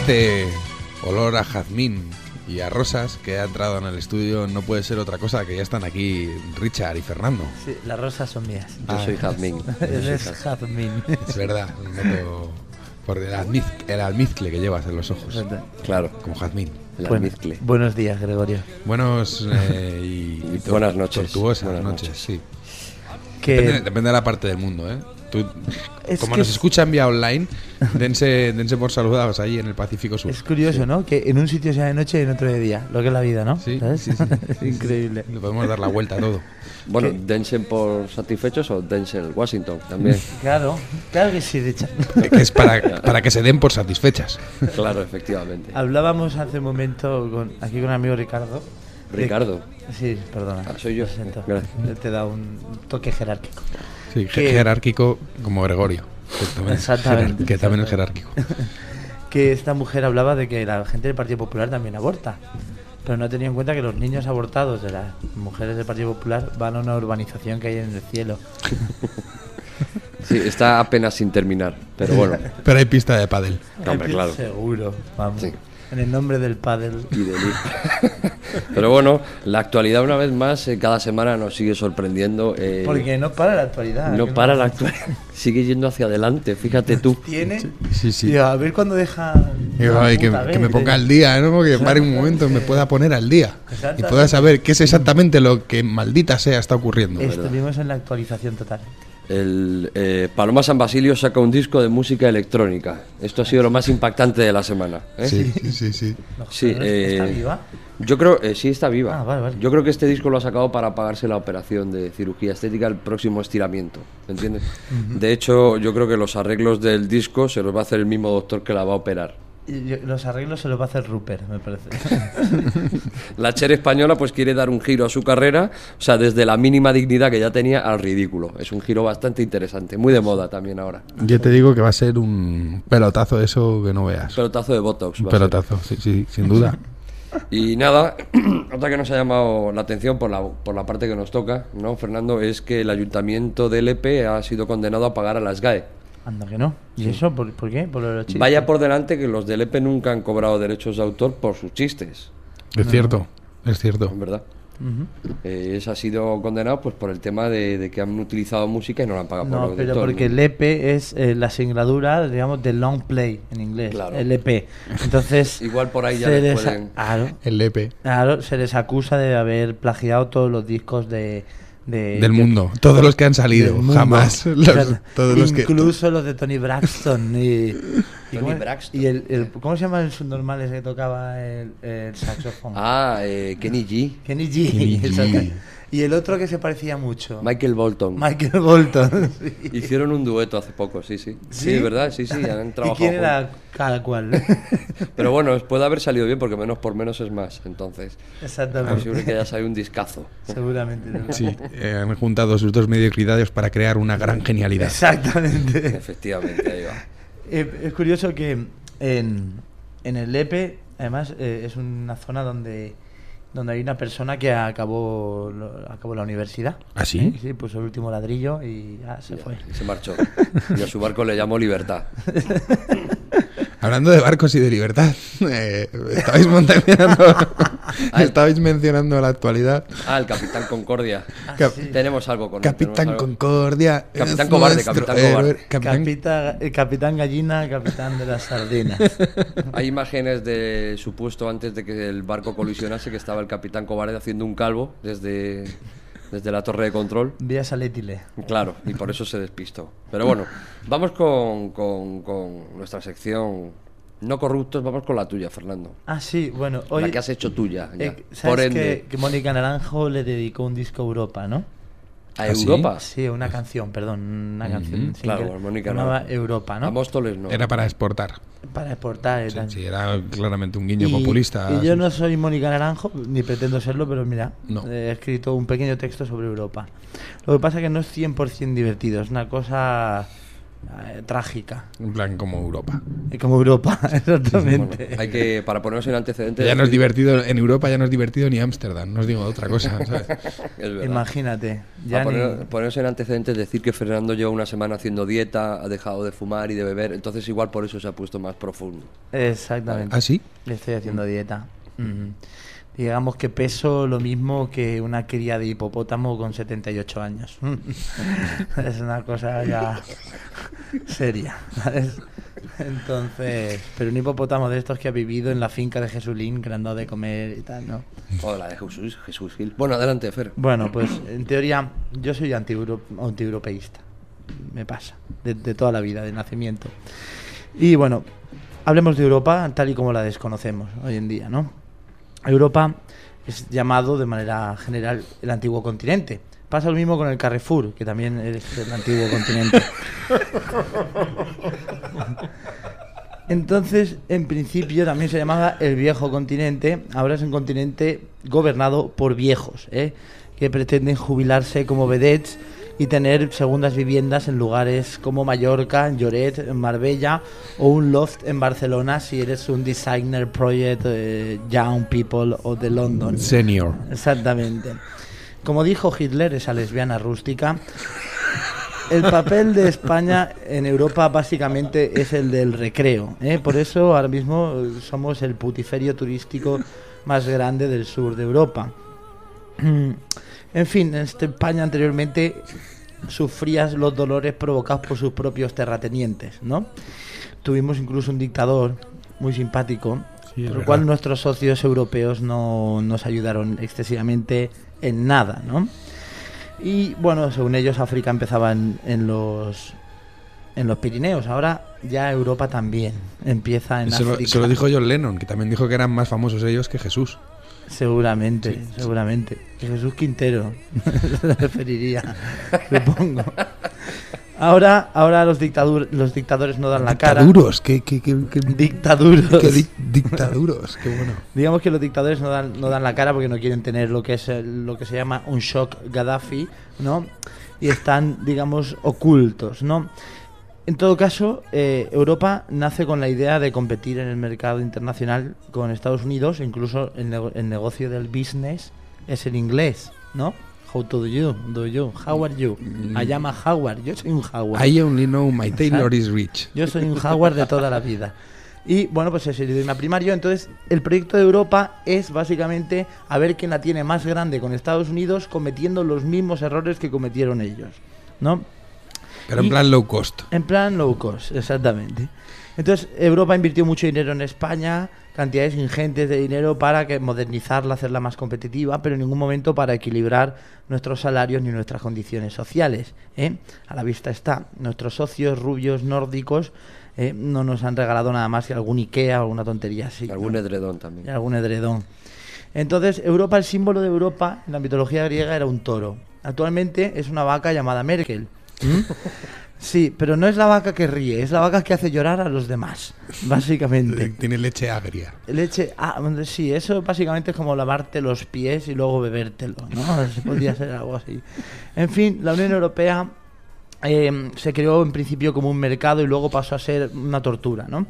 Este olor a jazmín y a rosas que ha entrado en el estudio no puede ser otra cosa que ya están aquí Richard y Fernando. Sí, las rosas son mías. Yo soy jazmín. [LAUGHS] Él es jazmín. [LAUGHS] Es verdad, noto por el, almiz- el almizcle que llevas en los ojos. Claro. Como jazmín. Bueno, buenos días, Gregorio. Buenos eh, [LAUGHS] y, Buenas noches. Tortuosas Buenas noches, noches. sí. Que- Depende, depende de la parte del mundo, ¿eh? Tú- Es como nos es- escuchan vía online, dense, [LAUGHS] dense por saludados ahí en el Pacífico Sur. Es curioso, ¿no? Que en un sitio sea de noche y en otro de día. Lo que es la vida, ¿no? Sí, ¿Sabes? sí, sí. [LAUGHS] Es increíble. Le podemos dar la vuelta a todo. [LAUGHS] Bueno, ¿Qué? Denzel por satisfechos o Denzel Washington también. Claro, claro que sí, de hecho. Que es para, para que se den por satisfechas. claro, efectivamente. Hablábamos hace un momento con, aquí con un amigo Ricardo. de- Ricardo. Sí, perdona. Ah, soy yo. Lo siento. Gracias. Te da un toque jerárquico. Sí, Que- jerárquico como Gregorio. Que también, es Exactamente, que también es jerárquico. [LAUGHS] que esta mujer hablaba de que la gente del Partido Popular también aborta. Pero no tenía en cuenta que los niños abortados de las mujeres del Partido Popular van a una urbanización que hay en el cielo. [LAUGHS] Sí, está apenas sin terminar, pero bueno. Pero hay pista de pádel. Hombre, claro. Seguro, vamos. Sí. En el nombre del pádel. Y del [LAUGHS] Pero bueno, la actualidad una vez más eh, cada semana nos sigue sorprendiendo. eh, Porque no para la actualidad. no para la actualidad, [LAUGHS] sigue yendo hacia adelante, fíjate tú. Tiene. Sí, sí. Tío, a ver cuándo deja. Digo, la ay, que, que me ponga al día, ¿no? Que pare un momento, me pueda poner al día. Y pueda saber qué es exactamente lo que maldita sea está ocurriendo. Estuvimos en la actualización total. El, eh, Paloma San Basilio saca un disco de música electrónica. Esto ha sido lo más impactante de la semana. ¿eh? Sí, sí, sí, sí. Sí, ¿Está eh, viva? Yo creo, eh, sí está viva. Ah, vale, vale. Yo creo que este disco lo ha sacado para pagarse la operación de cirugía estética, el próximo estiramiento, ¿me entiendes? De hecho, yo creo que los arreglos del disco se los va a hacer el mismo doctor que la va a operar. Y yo- los arreglos se los va a hacer Rupert, me parece. [LAUGHS] La Cher española pues quiere dar un giro a su carrera, o sea, desde la mínima dignidad que ya tenía al ridículo. Es un giro bastante interesante, muy de moda también ahora. Yo te digo que va a ser un pelotazo de eso que no veas. Pelotazo de Botox. Un va a ser. pelotazo, sí, sí, sin duda. [LAUGHS] Y nada, [CLEARS THROAT] otra que nos ha llamado la atención por la, por la parte que nos toca, ¿no, Fernando? Es que el ayuntamiento de Lepe ha sido condenado a pagar a las GAE. Anda que no. ¿Y eso por, por qué? Por los chistes. Vaya por delante que los de Lepe nunca han cobrado derechos de autor por sus chistes, Es cierto, es cierto. en verdad. Ujú. Eh, ese ha sido condenado pues por el tema de, de que han utilizado música y no la han pagado por No, lo pero porque el EP es eh, la singladura, digamos, de long play en inglés. Claro. El EP. Entonces. [LAUGHS] Igual por ahí ya se les pueden- Claro, El Lepe claro, se les acusa de haber plagiado todos los discos de. De- del de- mundo. Todos los que han salido, jamás. O [LAUGHS] Los- sea, todos los que. incluso los de Tony Braxton y, y Tony ¿cómo, Braxton. y el, el- ¿cómo se llama el subnormal ese que tocaba el, el saxofón? Ah, eh, Kenny G, Kenny G. Kenny [LAUGHS] G. Y el otro que se parecía mucho. Michael Bolton. Michael Bolton. [LAUGHS] sí. Hicieron un dueto hace poco, sí, sí. Sí, ¿Sí? es verdad, sí, sí, han [LAUGHS] ¿Y trabajado quién juntos. era cada cual? [LAUGHS] Pero bueno, puede haber salido bien porque menos por menos es más. Entonces, es Exactamente. posible que haya salido un discazo. Seguramente. ¿no? Sí, eh, han juntado sus dos mediocridades para crear una gran genialidad. Exactamente. Efectivamente, ahí va. Eh, es curioso que en, en el Lepe, además, eh, es una zona donde donde hay una persona que acabó acabó la universidad. ¿Ah, sí? Sí, puso el último ladrillo y ya se fue. Y se marchó. Y a su barco le llamó Libertad. [LAUGHS] Hablando de barcos y de libertad, [LAUGHS] eh, estabais mencionando, [LAUGHS] estabais mencionando la actualidad. Ah, el Capitán Concordia. Cap- sí. Tenemos algo con él, Capitán algo. Concordia. Capitán Cobarde, nuestro Capitán héroe. Cobarde. Capitán- Capita- el capitán gallina, capitán de las sardinas. [LAUGHS] Hay imágenes de supuesto antes de que el barco colisionase que estaba el Capitán Cobarde haciendo un calvo desde, desde la torre de control. Vía Saletile. Claro, y por eso se despistó. Pero bueno, vamos con, con- con nuestra sección no corruptos, vamos con la tuya, Fernando. Ah, sí, bueno, hoy... la que has hecho tuya. ya. eh, Por ¿Sabes ende, que, que Mónica Naranjo le dedicó un disco a Europa, no? A ¿Ah, sí? Europa. Sí, una canción, perdón, una canción. un Claro, single. Mónica Se llamaba Naranjo. Europa, ¿no? A Móstoles no. Era para exportar. Para exportar y Sí, sí, era claramente un guiño Y- populista. Y yo no soy Mónica Naranjo, ni pretendo serlo, pero mira, No. he escrito un pequeño texto sobre Europa. Lo que pasa es que no es 100% divertido, es una cosa eh, trágica. En plan, como Europa. Eh, Como Europa, [LAUGHS] Bueno, exactamente. hay que, para ponernos en antecedentes. Ya no es divertido, en Europa ya no es divertido ni Ámsterdam, no os digo otra cosa. [LAUGHS] ¿sabes? Es. Imagínate. Ya Para ni- poner- ponernos en antecedentes, decir que Fernando lleva una semana haciendo dieta, ha dejado de fumar y de beber, entonces igual por eso se ha puesto más profundo. Exactamente. ¿Ah, sí? Estoy haciendo dieta. Mm. Digamos que peso lo mismo que una cría de hipopótamo con 78 años. [LAUGHS] es una cosa ya seria. ¿sabes? Entonces, pero un hipopótamo de estos que ha vivido en la finca de Jesulín, que le han dado de comer y tal, ¿no? O la de Jesús, Jesús Gil. Bueno, adelante, Fer. Bueno, pues en teoría yo soy anti-euro- anti-europeísta. Me pasa, de, de toda la vida, de nacimiento. Y bueno, hablemos de Europa tal y como la desconocemos hoy en día, ¿no? Europa es llamado de manera general el antiguo continente. Pasa lo mismo con el Carrefour, que también es el antiguo continente. Entonces, en principio también se llamaba el viejo continente, ahora es un continente gobernado por viejos, ¿eh? que pretenden jubilarse como vedettes y tener segundas viviendas en lugares como Mallorca, Lloret, Marbella o un loft en Barcelona si eres un designer project eh, Young People o de London. Senior. Exactamente. Como dijo Hitler, esa lesbiana rústica, el papel de España en Europa básicamente es el del recreo. ¿eh? Por eso ahora mismo eh, somos el putiferio turístico más grande del sur de Europa. [CLEARS THROAT] En fin, en este España anteriormente sufrías los dolores provocados por sus propios terratenientes, ¿no? Tuvimos incluso un dictador muy simpático, Sí, por lo cual nuestros socios europeos no nos ayudaron excesivamente en nada, ¿no? Y bueno, según ellos, África empezaba en, en los en los Pirineos. Ahora ya Europa también empieza en Se lo, África. se lo dijo John Lennon, que también dijo que eran más famosos ellos que Jesús. Seguramente, seguramente. Jesús Quintero [LAUGHS] se referiría, supongo. Ahora, ahora los, dictadur- los dictadores no dan la cara. Dictaduros, qué, qué, qué, qué- Dictaduros. qué dic- dictaduros, qué bueno. Digamos que los dictadores no dan, no dan la cara porque no quieren tener lo que es el- lo que se llama un shock Gaddafi, ¿no? Y están, digamos, ocultos, ¿no? En todo caso, eh, Europa nace con la idea de competir en el mercado internacional con Estados Unidos, e incluso el, nego- el negocio del business es en inglés, ¿no? How to do you, do you, how are you? I am a Howard, yo soy un Howard. I only know my Taylor is rich. Yo soy un Howard de toda la vida. Y bueno, pues es el idioma primario. Entonces, el proyecto de Europa es básicamente a ver quién la tiene más grande con Estados Unidos cometiendo los mismos errores que cometieron ellos. ¿No? Pero en Y- plan low cost. En plan low cost, exactamente. Entonces, Europa invirtió mucho dinero en España, cantidades ingentes de dinero para que modernizarla, hacerla más competitiva, pero en ningún momento para equilibrar nuestros salarios ni nuestras condiciones sociales. ¿eh? A la vista está, nuestros socios rubios nórdicos eh, no nos han regalado nada más que algún Ikea o alguna tontería así. Algún ¿no? edredón y también. algún edredón. Entonces, Europa, el símbolo de Europa en la mitología griega era un toro. Actualmente es una vaca llamada Merkel. ¿Mm? [LAUGHS] Sí, pero no es la vaca que ríe, es la vaca que hace llorar a los demás, [LAUGHS] básicamente. Tiene leche agria. Leche, ah, sí, eso básicamente es como lavarte los pies y luego bebértelo, ¿no? [LAUGHS] Se podría ser algo así. En fin, la Unión Europea eh, se creó en principio como un mercado y luego pasó a ser una tortura, ¿no?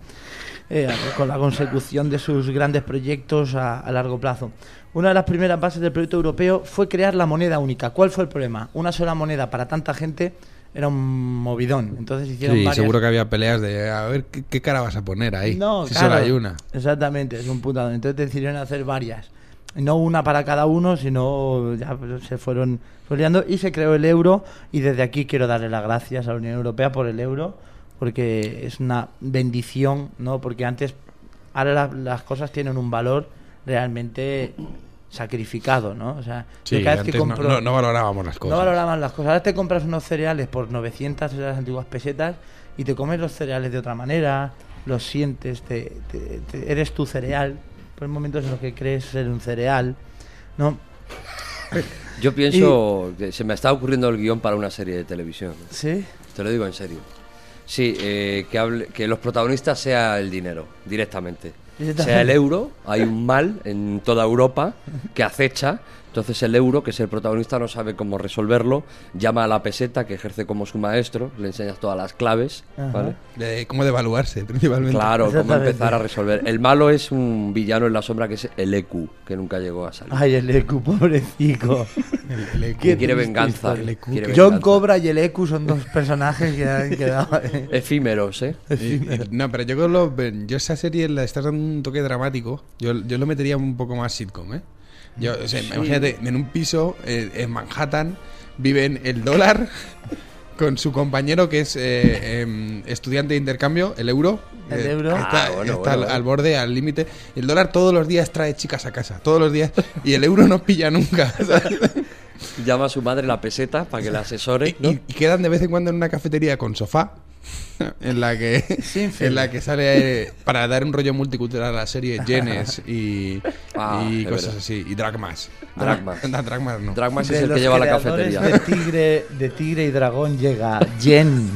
Eh, con la consecución de sus grandes proyectos a, a largo plazo. Una de las primeras bases del proyecto europeo fue crear la moneda única. ¿Cuál fue el problema? Una sola moneda para tanta gente era un movidón. Entonces hicieron Sí, varias- seguro que había peleas de a ver qué, qué cara vas a poner ahí. no, si claro. solo hay una. Exactamente, es un puntado. Entonces decidieron hacer varias. No una para cada uno, sino ya pues, se fueron liando y se creó el euro. Y desde aquí quiero darle las gracias a la Unión Europea por el euro, porque es una bendición, ¿no? Porque antes, ahora la- las cosas tienen un valor realmente sacrificado, ¿no? O sea, Sí, cada vez que antes no- compro- no, no valorábamos las no cosas. valoraban las cosas. Ahora te compras unos cereales por 900 de las antiguas pesetas y te comes los cereales de otra manera, los sientes, te, te- te- eres tu cereal. Por momentos en los que crees ser un cereal, ¿no? [LAUGHS] Yo pienso que se me está ocurriendo el guion para una serie de televisión. ¿Sí? Te lo digo en serio. Sí, eh, que, hable, que los protagonistas sea el dinero, directamente. Sea el euro, hay un mal en toda Europa que acecha. Entonces el euro, que es el protagonista, no sabe cómo resolverlo. Llama a la peseta, que ejerce como su maestro, le enseñas todas las claves. ¿vale? De cómo devaluarse, principalmente. Claro, cómo empezar a resolver. El malo es un villano en la sombra que es el EQ, que nunca llegó a salir. Ay, el EQ, pobrecito. [LAUGHS] El EQ. Qué quiere venganza. EQ. quiere John venganza. Cobra y el EQ son dos personajes que han quedado. eh, Efímeros, ¿eh? No, pero yo, con lo- yo esa serie la estás dando un toque dramático. Yo, yo lo metería un poco más sitcom, ¿eh? Yo, o sea, imagínate, en un piso eh, en Manhattan viven el dólar [LAUGHS] con su compañero que es eh, em, estudiante de intercambio, el euro. El eh, euro. que Está, Ah, bueno, está bueno, al, bueno. al borde, al límite. El dólar todos los días trae chicas a casa, todos los días. Y el euro no pilla nunca. [LAUGHS] ¿sabes? Llama a su madre la peseta para que la asesore. ¿no? Y, y quedan de vez en cuando en una cafetería con sofá. [LAUGHS] En la que Sin en la que sale eh, para dar un rollo multicultural a la serie [LAUGHS] Jenes y, Ah, y cosas verdad. así y Dragmas. Dragmas. Ah, [LAUGHS] no, Dragmas no. Dragmas es el que lleva la cafetería. De tigre, de tigre y dragón llega Jen.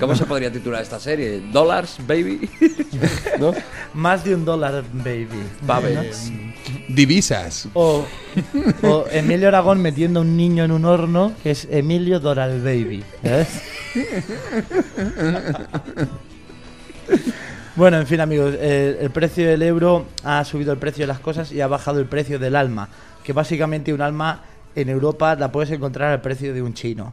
¿Cómo se podría titular esta serie? ¿Dollars, baby? [LAUGHS] ¿No? Más de un dólar, baby. Babes. Divisas. O, o Emilio Aragón metiendo a un niño en un horno, que es Emilio Doral Baby. ¿ves? bueno, en fin, amigos, eh, el precio del euro ha subido el precio de las cosas y ha bajado el precio del alma. Que básicamente un alma en Europa la puedes encontrar al precio de un chino.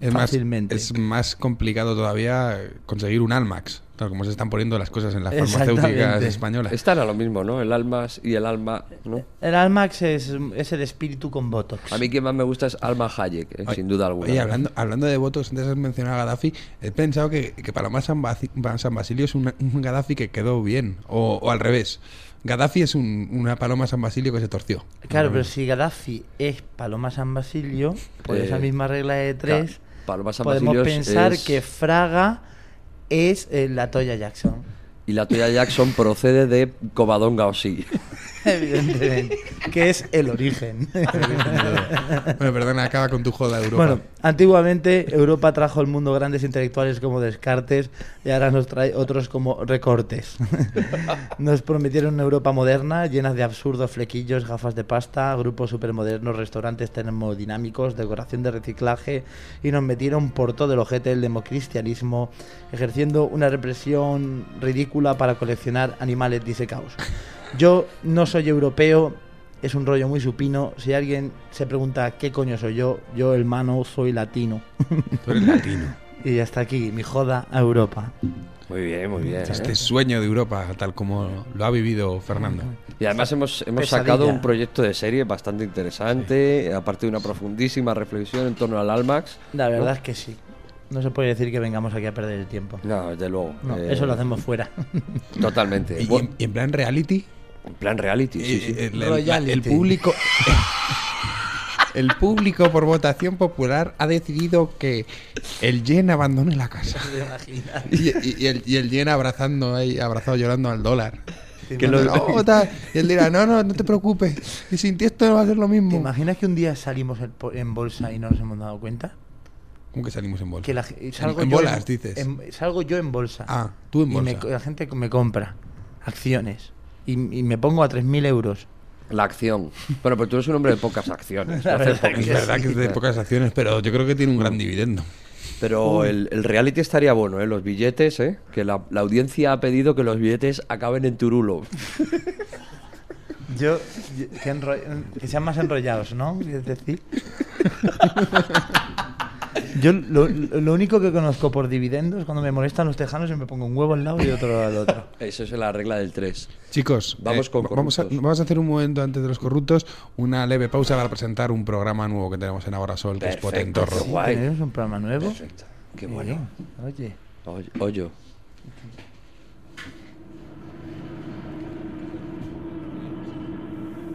Es más, es más complicado todavía conseguir un Almax. Claro, como se están poniendo las cosas en las farmacéuticas españolas. Están a lo mismo, ¿no? El almas y el alma, ¿no? El Almax es, es el espíritu con Botox. A mí quien más me gusta es Alma Hayek, eh, sin duda alguna. Oye, hablando, hablando de votos, antes has mencionado a Gaddafi, he pensado que, que Paloma San, San Basilio es un, un Gaddafi que quedó bien, o, o al revés. Gaddafi es un- una Paloma San Basilio que se torció. Claro, pero si Gaddafi es Paloma San Basilio, por Eh, esa misma regla de tres, Paloma San podemos pensar es- que Fraga es eh, la Toya Jackson. Y la Toya Jackson [LAUGHS] procede de Covadonga o sí. Evidentemente. que es el origen. Bueno, perdona, acaba con tu joda de Europa. Bueno, antiguamente Europa trajo al mundo grandes intelectuales como Descartes y ahora nos trae otros como recortes. [LAUGHS] nos prometieron una Europa moderna, llena de absurdos flequillos, gafas de pasta, grupos supermodernos, restaurantes termodinámicos, decoración de reciclaje y nos metieron por todo el ojete del democristianismo, ejerciendo una represión ridícula para coleccionar animales disecados. Yo no soy europeo, es un rollo muy supino. Si alguien se pregunta qué coño soy yo, yo hermano soy latino. Tú eres latino. [LAUGHS] y hasta aquí, mi joda a Europa. Muy bien, muy bien. Este ¿eh? sueño de Europa, tal como lo ha vivido Fernando. Y además hemos, hemos sacado un proyecto de serie bastante interesante, aparte de una profundísima reflexión en torno al Almax. La verdad ¿no? es que sí. No se puede decir que vengamos aquí a perder el tiempo. No, desde luego. No, Eh, eso lo hacemos fuera. [LAUGHS] Totalmente. Y en plan reality, en plan reality, sí, sí. eh, el, el- el público... [LAUGHS] El público por votación popular ha decidido que el Yen abandone la casa. [LAUGHS] Y, y- y el, y el yen abrazando ahí, abrazado llorando al dólar. Que lo- tal. Y él dirá, no, no, no te preocupes. Y sin ti esto no va a ser lo ¿Te mismo. imaginas que un día salimos en bolsa y no nos hemos dado cuenta? ¿Cómo que salimos en bolsa? Que la, salgo en yo bolas, dices. en- salgo yo en bolsa. Ah, tú en y me bolsa. la gente me compra acciones. Y, y me pongo a 3.000 euros. La acción. Bueno, pero tú eres un hombre de pocas acciones. [LAUGHS] La verdad. Es verdad que es de pocas acciones, pero yo creo que tiene un gran dividendo. Pero el, el reality estaría bueno, ¿eh? Los billetes, ¿eh? Que la, la audiencia ha pedido que los billetes acaben en Turulo. Yo, [LAUGHS] yo- que, enro- que sean más enrollados, ¿no? Es decir. [LAUGHS] Yo lo, lo único que conozco por dividendos, cuando me molestan los tejanos, y me pongo un huevo al lado y otro al otro. [LAUGHS] Eso es la regla del 3. Chicos, Vamos eh, con vamos, a, vamos a hacer un momento antes de los corruptos, una leve pausa para presentar un programa nuevo que tenemos en Ahora Sol, que es Potentorro. qué guay. ¿Tenemos un programa nuevo? Perfecto. Qué bueno. Oye. Oye. oye.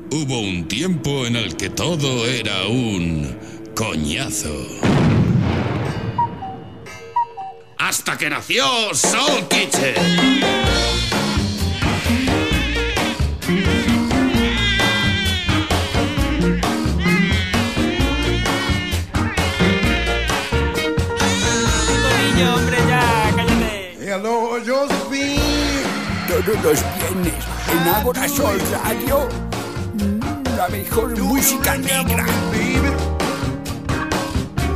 Hubo un tiempo en el que todo era un coñazo. Hasta que nació Soul Kitchen. Niño, hombre, ya, cállate. Hello, Josephine. Todos los viernes en Ágora Sol Radio. mm, La mejor música negra.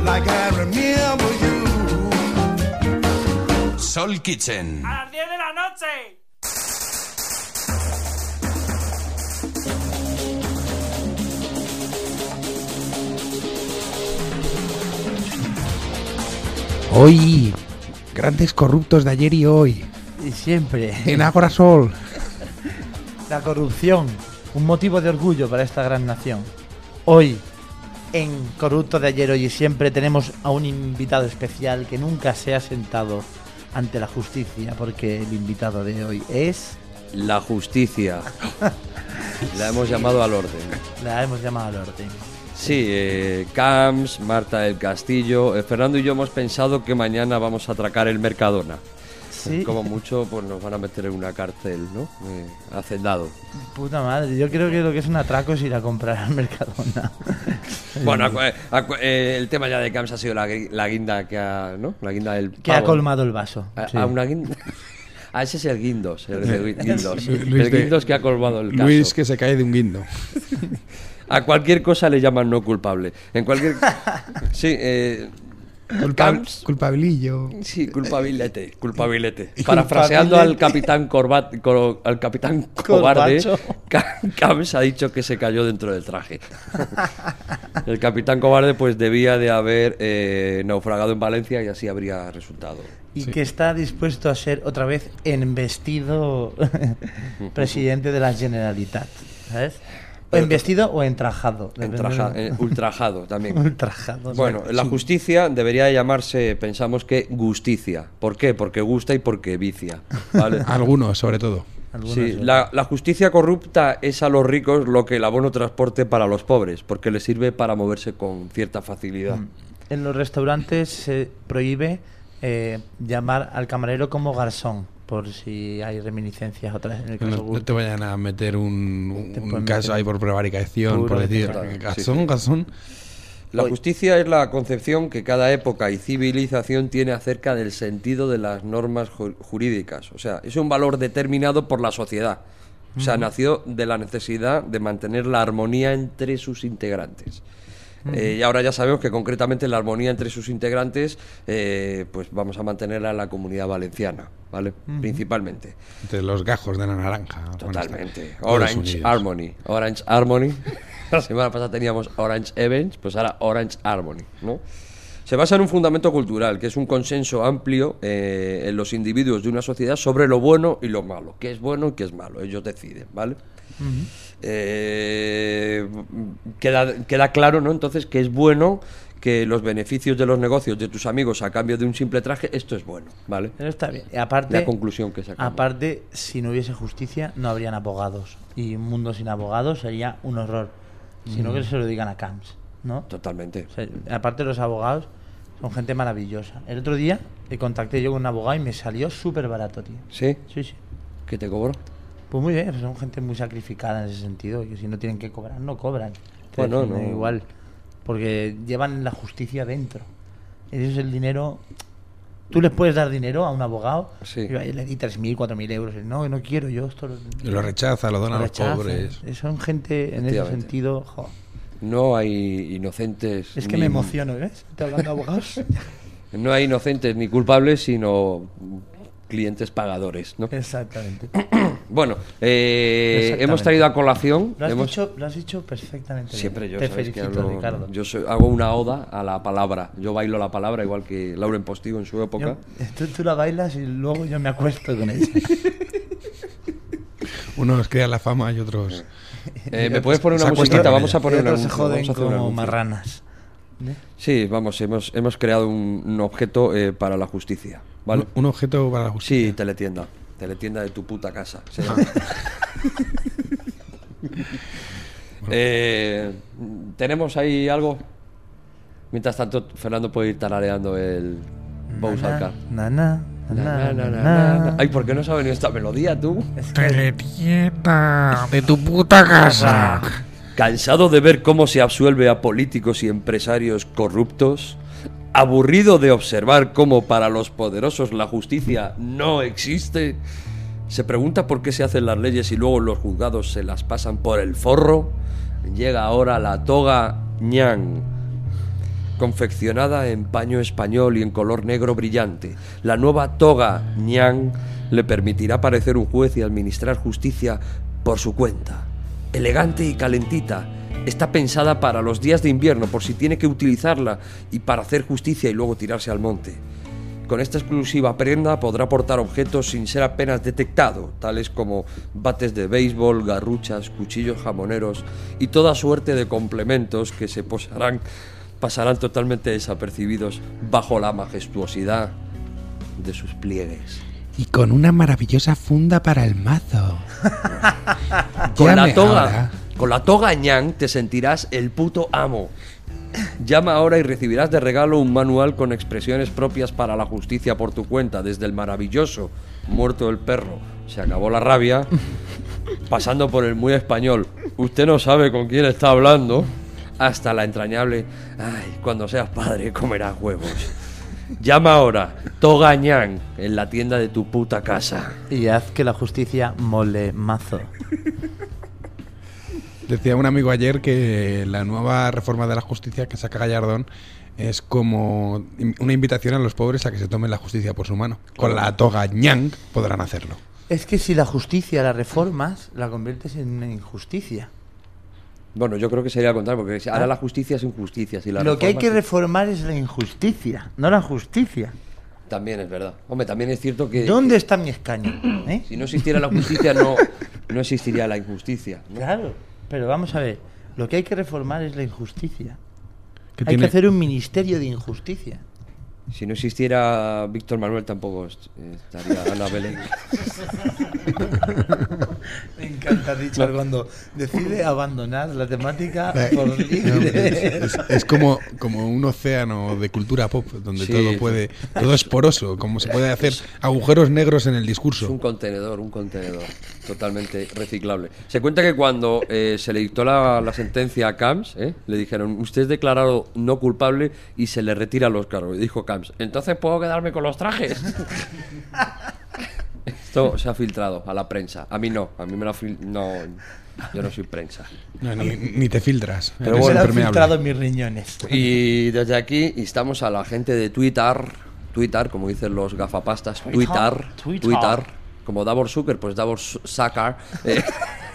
Like I remember you. Soul Kitchen. A las 10 de la noche. Hoy, grandes corruptos de ayer y hoy, Y siempre. en Ágora Sol. [LAUGHS] La corrupción, un motivo de orgullo para esta gran nación. Hoy, en Corrupto de ayer, hoy y siempre, tenemos a un invitado especial que nunca se ha sentado ante la justicia, porque el invitado de hoy es... La justicia. [LAUGHS] La hemos llamado al orden. La hemos llamado al orden. Sí, eh, Camps, Marta del Castillo. eh, Fernando y yo hemos pensado que mañana vamos a atracar el Mercadona. Sí. Como mucho, pues nos van a meter en una cárcel, ¿no? Eh, hacendado. Puta madre, yo creo que lo que es un atraco es ir a comprar al Mercadona. [LAUGHS] Bueno, eh, eh, el tema ya de Camps ha sido la, la guinda que ha, ¿no? La guinda del Que ha colmado el vaso. A, sí. a una guinda. [LAUGHS] Ah, ese es el Guindos, el de [LAUGHS] Guindos. Lu- el de- Guindos que ha colmado el caso. Luis que se cae de un guindo. A cualquier cosa le llaman no culpable. En cualquier. Sí, eh. Culpa- culpabilillo. Sí, culpabilete, culpabilete. [LAUGHS] Parafraseando al capitán Corbat, cor- al capitán [LAUGHS] cobarde, Corbacho. Camps ha dicho que se cayó dentro del traje. [LAUGHS] El capitán cobarde pues debía de haber eh, naufragado en Valencia y así habría resultado. Y que está dispuesto a ser otra vez embestido presidente de la Generalitat. ¿Sabes? O embestido o entrajado. depende Entraja- de- eh, ultrajado también. [LAUGHS] Ultrajado. Bueno, la justicia debería llamarse, pensamos que justicia. ¿Por qué? Porque gusta y porque vicia. ¿vale? [LAUGHS] Algunos, sobre todo. Sí, la, la justicia corrupta es a los ricos lo que el abono transporte para los pobres, porque les sirve para moverse con cierta facilidad. Mm. En los restaurantes se prohíbe eh, llamar al camarero como garzón, por si hay reminiscencias otras en el caso no, no te vayan a meter un, caso meter ahí por prevaricación, por decir, gasón, sí. gasón. La justicia es la concepción que cada época y civilización tiene acerca del sentido de las normas ju- jurídicas. O sea, es un valor determinado por la sociedad. O sea, Ujú. nació de la necesidad de mantener la armonía entre sus integrantes. Ujú. Eh, y ahora ya sabemos que concretamente la armonía entre sus integrantes, eh, pues vamos a mantenerla en la comunidad valenciana, ¿vale? Principalmente. Entre los gajos de la naranja. Totalmente. Estados Orange. Harmony. Orange Harmony. [LAUGHS] La semana pasada teníamos Orange Events, pues ahora Orange Harmony, ¿no? Se basa en un fundamento cultural, que es un consenso amplio eh, en los individuos de una sociedad sobre lo bueno y lo malo. ¿Qué es bueno y qué es malo? Ellos deciden, ¿vale? Eh, queda, queda claro, ¿no? Entonces, que es bueno que los beneficios de los negocios de tus amigos a cambio de un simple traje, esto es bueno, ¿vale? Pero está bien. Y aparte, La conclusión que sacamos. Aparte, si no hubiese justicia, no habrían abogados. Y un mundo sin abogados sería un horror. Sino Mm. que se lo digan a Camps, ¿no? Totalmente. O sea, aparte, los abogados son gente maravillosa. El otro día le contacté yo con un abogado y me salió súper barato, tío. ¿Sí? Sí, sí. ¿Qué te cobró? Pues muy bien, son gente muy sacrificada en ese sentido. Que si no tienen que cobrar, no cobran. Bueno, no. Igual. Porque llevan la justicia dentro. Eso es el dinero. Tú les puedes dar dinero a un abogado Sí. y le di 3.000, 4.000 euros. No, no quiero yo esto. Lo, lo rechaza, lo dona a los pobres. Eh, Son gente en ese sentido. jo. No hay inocentes. Es que ni- me emociono, ¿ves? Estoy hablando de abogados. [LAUGHS] No hay inocentes ni culpables, sino clientes pagadores, ¿no? Exactamente. [CLEARS THROAT] Bueno, eh, Exactamente. hemos traído a colación. Lo has, hemos- dicho, lo has dicho perfectamente. bien. Siempre yo, Te sabes que felicito, hablo- Ricardo. yo soy- hago una oda a la palabra. Yo bailo la palabra igual que Lauren Postigo en su época. Yo- [LAUGHS] tú, tú la bailas y luego yo me acuesto con ella. [LAUGHS] Unos crean la fama y otros. Eh, ¿Me puedes poner una musiquita? Vamos a poner una se joden vamos a hacer un como marranas. ¿Eh? Sí, vamos, hemos, hemos creado un, un objeto eh, para la justicia. ¿vale? Un, un objeto para la justicia. Sí, teletienda. Teletienda de tu puta casa. se Ah. [LAUGHS] Eh, ¿Tenemos ahí algo? Mientras tanto, Fernando puede ir tarareando el Bowser Car. Na, na, na, na, Na, na, na, na. na. Ay, ¿por qué no sabes ni esta melodía tú? Teletienda de tu puta casa. ¿Cansado de ver cómo se absuelve a políticos y empresarios corruptos? ¿Aburrido de observar cómo para los poderosos la justicia no existe? ¿Se pregunta por qué se hacen las leyes y luego los juzgados se las pasan por el forro? Llega ahora la toga ñan, confeccionada en paño español y en color negro brillante. La nueva toga ñan le permitirá parecer un juez y administrar justicia por su cuenta. Elegante y calentita, está pensada para los días de invierno por si tiene que utilizarla y para hacer justicia y luego tirarse al monte. Con esta exclusiva prenda podrá portar objetos sin ser apenas detectado, tales como bates de béisbol, garruchas, cuchillos jamoneros y toda suerte de complementos que se posarán, pasarán totalmente desapercibidos bajo la majestuosidad de sus pliegues. Y con una maravillosa funda para el mazo. [LAUGHS] Con la toga, ahora. con la toga ñan te sentirás el puto amo. Llama ahora y recibirás de regalo un manual con expresiones propias para la justicia por tu cuenta, desde el maravilloso muerto el perro, se acabó la rabia, [LAUGHS] pasando por el muy español, usted no sabe con quién está hablando, hasta la entrañable, ay, cuando seas padre comerás huevos. Llama ahora, Toga ñan, en la tienda de tu puta casa. Y haz que la justicia mole mazo. Decía un amigo ayer que la nueva reforma de la justicia que saca Gallardón es como una invitación a los pobres a que se tomen la justicia por su mano. Con la toga ñang podrán hacerlo. Es que si la justicia la reformas, la conviertes en una injusticia. Bueno, yo creo que sería al contrario, porque ahora la justicia es injusticia. Si la Ah. Lo que hay que reformar es la injusticia, no la justicia. También es verdad. Hombre, también es cierto que... ¿Dónde está mi escaño? ¿Eh? Si no existiera la justicia, no, no existiría la injusticia. ¿no? Claro, pero vamos a ver, lo que hay que reformar es la injusticia. ¿Qué Hay tiene- que hacer un ministerio de injusticia. Si no existiera Víctor Manuel, tampoco est- estaría Ana Belén. [LAUGHS] [LAUGHS] Me encanta Richard cuando decide abandonar la temática por [LAUGHS] no, libre. es, es- es como, como un océano de cultura pop donde Sí. todo puede todo es poroso como se puede hacer agujeros negros en el Es discurso un contenedor, un contenedor totalmente reciclable. Se cuenta que cuando eh, se le dictó la, la sentencia a Camps, ¿eh? le dijeron, usted es declarado no culpable y se le retira los cargos. Y dijo Camps, entonces puedo quedarme con los trajes. [LAUGHS] Esto se ha filtrado a la prensa. A mí no, a mí me lo ha fil- no, yo no soy prensa. No, ni, ni te filtras Pero bueno, impermeable. filtrado mis riñones. Y desde aquí instamos a la gente de Twitter, Twitter, como dicen los gafapastas, Twitter, Twitter, Twitter. Twitter, como Davor Zucker, pues Davor Zucker, eh,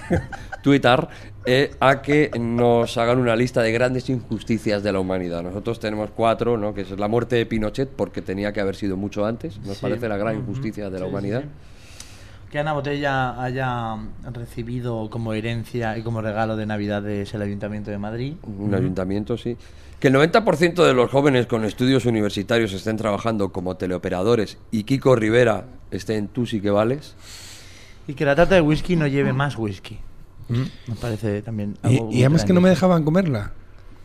[LAUGHS] Twitter, eh, a que nos hagan una lista de grandes injusticias de la humanidad. Nosotros tenemos cuatro, ¿no? que es la muerte de Pinochet, porque tenía que haber sido mucho antes, nos Sí. parece la gran injusticia de la sí, humanidad. sí. Que Ana Botella haya recibido como herencia y como regalo de Navidades el Ayuntamiento de Madrid. Un ayuntamiento, sí. Que el 90% de los jóvenes con estudios universitarios estén trabajando como teleoperadores y Kiko Rivera esté en Tú sí que vales. Y que la tarta de whisky no lleve más whisky. Mm. Me parece también y, algo y además que no me dejaban comerla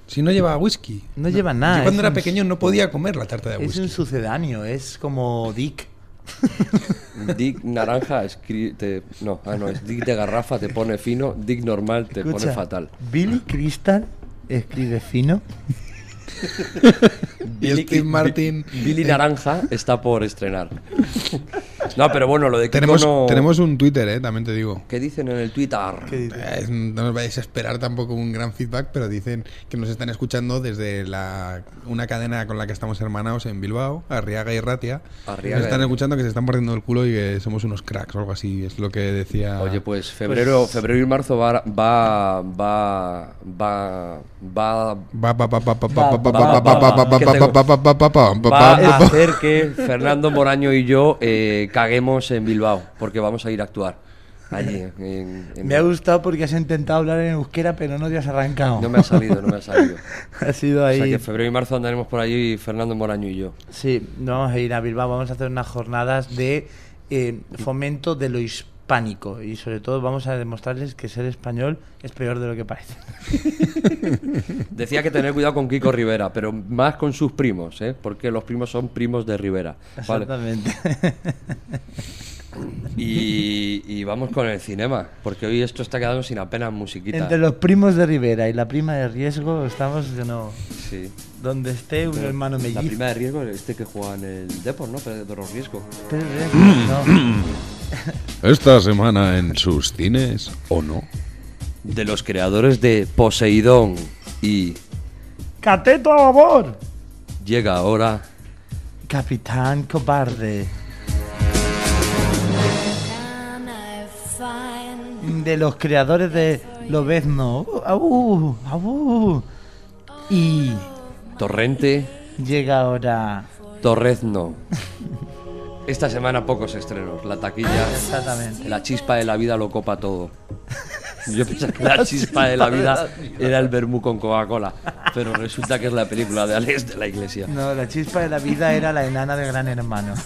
si no llevaba whisky No lleva nada. yo cuando es era un- pequeño no podía comer la tarta de Es whisky un sucedáneo, es como Dick. [LAUGHS] Dick naranja escri- te- no, ah, no, es Dick de garrafa te pone fino, Dick normal te pone fatal. Billy Crystal escribe fino. [LAUGHS] y Steve Martin Billy Naranja está por estrenar. [LAUGHS] No, pero bueno, lo de Kiko tenemos, no... tenemos un Twitter, eh, también te digo. ¿Qué dicen en el Twitter? Eh, no nos vais a esperar tampoco un gran feedback, pero dicen que nos están escuchando desde la, una cadena con la que estamos hermanados en Bilbao, Arriaga y Ratia. Arriaga. Nos están escuchando que se están partiendo el culo y que somos unos cracks o algo así, es lo que decía. Oye, pues febrero, febrero y marzo va va va va va va a hacer que Fernando Moraño y yo eh, caguemos en Bilbao, porque vamos a ir a actuar allí. en- en- Me ha gustado porque has intentado hablar en euskera, pero no te has arrancado. No me ha salido, no me ha salido. [LAUGHS] ha sido ahí. O sea que febrero y marzo andaremos por allí Fernando Moraño y yo. Sí, vamos a ir a Bilbao, vamos a hacer unas jornadas de eh, fomento de lo y sobre todo vamos a demostrarles que ser español es peor de lo que parece. [LAUGHS] Decía que tener cuidado con Kiko Rivera, pero más con sus primos, ¿eh? porque los primos son primos de Rivera. ¿vale? Exactamente. Y, y vamos con el cinema, porque hoy esto está quedando sin apenas musiquita. Entre los primos de Rivera y la prima de riesgo estamos que no. Sí. Donde esté un Pero hermano La mellizo. prima de riesgo es este que juega en el Depor, ¿no? Pedro Riesgo. Pero riesgo, no. [CLEARS THROAT] Esta semana en sus cines o no. De los creadores de Poseidón y ¡Cateto a favor! llega ahora Capitán Cobarde. De los creadores de Lobezno. ¡Aú! ¡Aú! Y Torrente llega ahora. Torrezno. [LAUGHS] Esta semana pocos estrenos. La taquilla. Exactamente. La chispa de la vida lo copa todo. [LAUGHS] Yo pensaba que la chispa de la vida era el vermú con Coca-Cola. Pero resulta que es la película de Alex de la Iglesia. No, la chispa de la vida era la enana de Gran Hermano. [LAUGHS]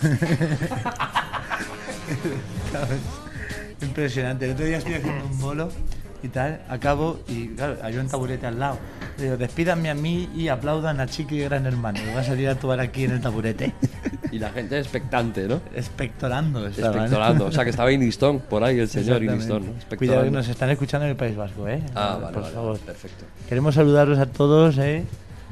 [LAUGHS] Impresionante. El otro día estoy haciendo un bolo y tal, acabo y claro, había un taburete al lado. Digo, despídanme a mí y aplaudan a Chiqui Gran Hermano. que Va a salir a actuar aquí en el taburete. [LAUGHS] Y la gente expectante, ¿no? Espectorando. Espectorando. O sea que estaba Inistón por ahí, el señor. Inistón. ¿no? Cuidado que nos están escuchando en el País Vasco, ¿eh? Ah, vale, Por vale, favor. perfecto. Queremos saludaros a todos, ¿eh?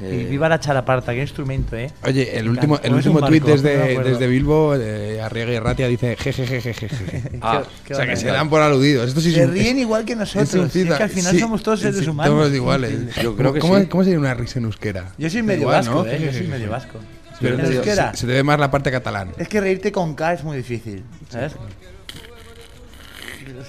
Eh. Y viva la chalaparta, qué instrumento, ¿eh? Oye, el último, el ¿O es último tuit barco? No desde, desde Bilbo, eh, Arriaga y Ratia, dice jejejejeje. [LAUGHS] Ah, o sea, que se dan por aludidos. Esto sí es Se un- ríen es- igual que nosotros. es un si es que al final Sí, somos todos seres sí, humanos. Todos iguales. Yo creo que ¿Cómo, sí. ¿Cómo sería una risa en euskera? Yo soy medio Igual, vasco, ¿no? ¿eh? Yo soy medio vasco. Pero En te digo, euskera. se, se te ve más la parte catalán. Es que reírte con K es muy difícil, ¿sabes?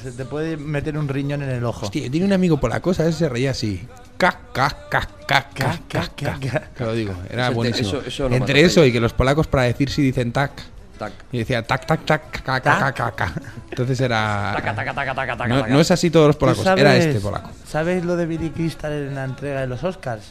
Se te puede meter un riñón en el ojo. Hostia, tenía un amigo polaco, ¿sabes? Se reía así. Ca, ca, ca, ca, ca, ca, ca. Te lo digo, era buenísimo. eso- eso no Entre eso y que los polacos para decir si dicen tac. Tac. Y decía tac, tac, tac, ca, ca, ca, ca, ca. Entonces era. Taca, taca, taca, taca, taca, No, no es así todos los ¿Tú polacos, sabes- era este polaco. ¿Sabes lo de Billy Crystal en la entrega de los Oscars?